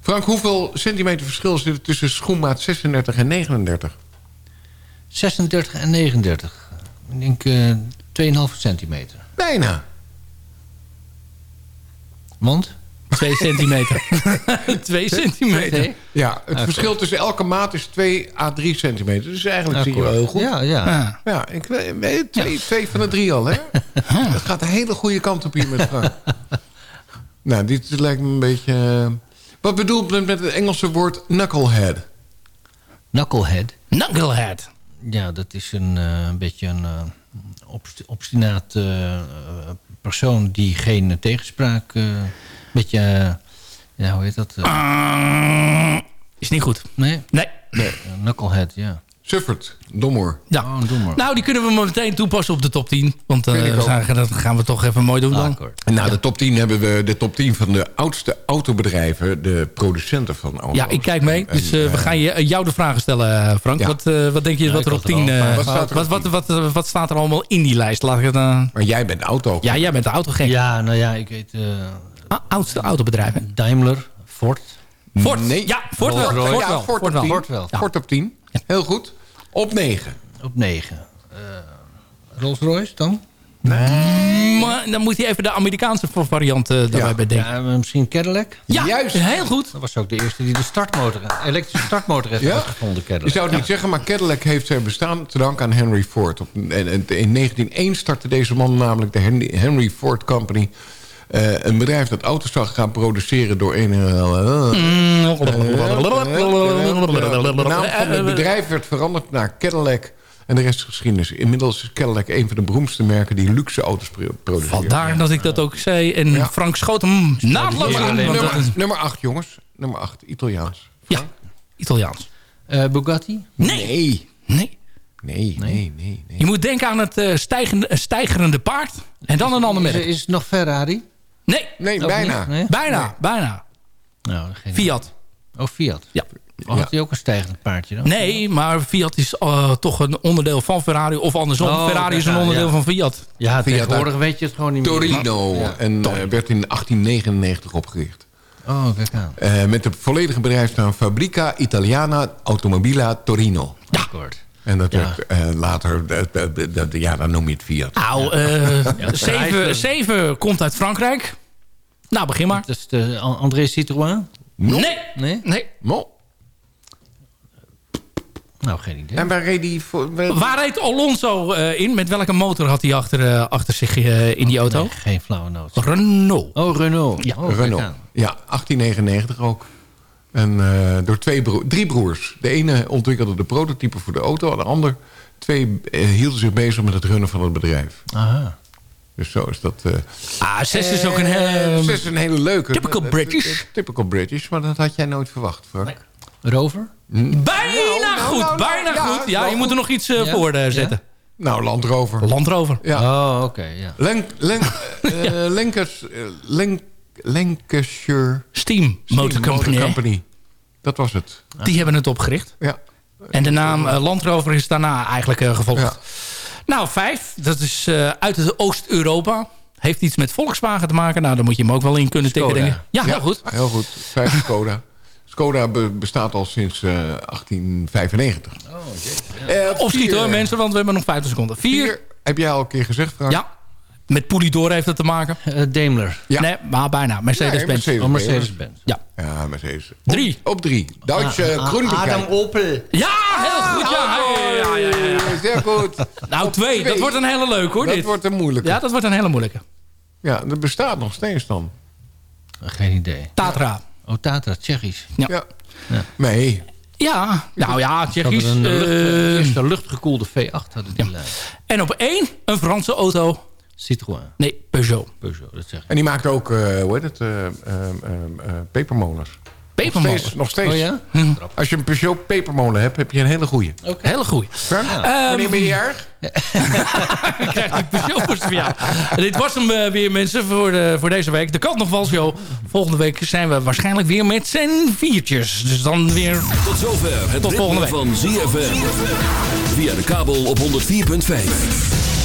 Frank, hoeveel centimeter verschil zit er tussen schoenmaat 36 en 39? 36 en 39. Ik denk eh 2,5 centimeter. Bijna. Want? Twee centimeter. Twee centimeter. Ja, het verschil tussen elke maat is 2 à 3 centimeter. Dus eigenlijk zie je wel heel goed. Ja, ja. Ja. Ja, ik weet twee, twee van de drie al, hè? Dat gaat de hele goede kant op hier met Frank. nou, dit lijkt me een beetje... eh, Wat bedoelt men met het Engelse woord knucklehead? Knucklehead. Knucklehead. Ja, dat is een, eh, een beetje een eh, obst obstinaat persoon die geen tegenspraak... beetje, eh, ja, hoe heet dat? eh, Ah, is niet goed. nee? Nee. Eh, Knucklehead, ja. Suffert, domhoor. Ja. Oh, doe maar. Nou, die kunnen we maar meteen toepassen op de top 10. Want eh, we zagen, dat gaan we toch even mooi doen dan. En na de top 10 hebben we de top 10 van de oudste autobedrijven. De producenten van auto's. Ja, ik kijk mee. En, Dus eh, we gaan je, jou de vragen stellen, Frank. Ja. Wat, eh, wat denk je Ja, wat er op had er 10... al een eh, paar. Wat staat er wat, op wat, wat, wat, staat er allemaal in die lijst? Laat ik het, eh, Maar jij bent auto. Ja, jij bent de autogek. Ja, nou ja, ik weet... oudste autobedrijven. Daimler, Ford. Ford. Nee. Ja, Ford wel. Ford Ja, wel. Ford wel. 10. Ford wel. Ford op 10. Heel goed. Op 9. Op 9. Eh Rolls-Royce dan? Maar dan moet hij even de Amerikaanse variant eh daarbij Ja. bedenken. Ja, misschien Cadillac? Ja, Juist. heel goed. Dat was ook de eerste die de startmotor, elektrische startmotor heeft Ja? uitgevonden, Je Cadillac. zou het niet zeggen, maar Cadillac heeft zijn bestaan te danken aan Henry Ford. Op, en, en in 1901 startte deze man namelijk de Henry, Henry Ford Company. Eh, een bedrijf dat auto's zou gaan produceren door een... eh, de naam van het bedrijf werd veranderd naar Cadillac. En de rest is geschiedenis. Inmiddels is Cadillac een van de beroemdste merken die luxe auto's pro- produceert. Vandaar dat ik dat ook zei. En Ja. Frank schoot hem naadloos Ja, aan. Nummer, is- nummer 8, jongens. Nummer 8, Italiaans. Ja, Italiaans. Eh, Bugatti? Nee. Nee. Nee. Nee, nee, nee. nee. Je moet denken aan het eh, stijgende, stijgerende paard. En dan een ander Is, merk. is het nog Ferrari? Nee, Nee, Ook bijna. Nee? bijna, bijna. Nou, geen Fiat. Oh, Fiat. Ja. Oh, had hij ook een stijgend paardje dan? Nee, maar Fiat is eh, toch een onderdeel van Ferrari. Of andersom, Oh, Ferrari is een ja, onderdeel ja. van Fiat. Ja, Fiat tegenwoordig uit weet je het gewoon niet meer. Torino. Ja. En eh, werd in 1899 opgericht. Oh, kijk aan. Eh, met de volledige bedrijfsnaam Fabrica Italiana Automobila Torino. Akkoord. En dat Ja. werd eh, later, de- de- ja, dan noem je het Fiat. Nou, eh 7, 7 komt uit Frankrijk. Nou, begin maar. Dat is de An- André Citroën? Nee, Nee? nee. Mo. Nou, geen idee. En waar reed die voor? waar- reed Alonso eh, in? Met welke motor had hij achter, eh, achter zich eh, in die auto? Nee, geen flauwe noot. Renault. Oh, Renault. Ja, Oh, Renault. Ja, 1899 ook. En eh, door twee bro drie broers. De ene ontwikkelde de prototype voor de auto. En de ander twee eh, hielden zich bezig met het runnen van het bedrijf. Aha. Dus zo is dat... eh Ah, 6 is ook een... eh, eh, zes is een hele leuke. typical British. Typical British, maar dat had jij nooit verwacht, Frank. Rover? bijna nou, goed, nou, bijna ja, goed. Ja, je moet er nog iets Ja? voor eh, zetten. Nou, Land Rover. Land Rover. Ja. Oh, oké, ja. Lenk, Lenk, eh, eh, Lenk, Lancashire Steam Motor Company. Dat was het. Die hebben het opgericht. Ja. En de naam eh, Land Rover is daarna eigenlijk eh, gevolgd. Ja. Nou, vijf. Dat is eh, uit het Oost-Europa. Heeft iets met Volkswagen te maken. Nou, daar moet je hem ook wel in kunnen tikken, ik. Ja, heel goed. Heel goed. Vijf Skoda. Skoda be- bestaat al sinds eh, 1895. Eh, Opschieten vier, hoor, mensen, want we hebben nog 50 seconden. Vier. Vier, heb jij al een keer gezegd, Frank? Ja. Met Polydor heeft het te maken. Eh, Daimler. Ja. Nee, maar bijna. Mercedes-Benz. Nee, Oh, Mercedes-Benz. ja. Ja, Mercedes. Op- Drie. Op, drie. Duitse Ah, Grundigheid. Adam Opel. ja, heel goed. Ja, ja, ja, ja, ja. Zeer goed. Nou, twee. Dat wordt een hele leuk hoor. Dat dit. wordt een moeilijke. Ja, dat wordt een hele moeilijke. Ja, dat bestaat nog steeds dan. Geen idee. Tatra. Oh, Tatra, Tsjechisch. Ja. Ja. Ja. Nee. Ja, nou ja, Tsjechisch. Een lucht, eh, een luchtgekoelde V8 hadden die lui. en op één een Franse auto. Citroën. Nee, Peugeot. Peugeot, dat zeg ik. En die maakt ook, eh hoe heet het, eh, pepermolens. Nog Pepermolen. steeds. Nog steeds. Oh ja? Als je een Peugeot pepermolen hebt, heb je een hele goeie. Hele goeie. Frank, Ehm, wanneer ben je jarig? krijg ik Peugeot voor jou. Dit was hem weer mensen voor, de, voor deze week. De Kant nog wel show. Volgende week zijn we waarschijnlijk weer met z'n viertjes. Dus dan weer... Tot zover het Tot volgende week. van ZFM. Via de kabel op 104.5.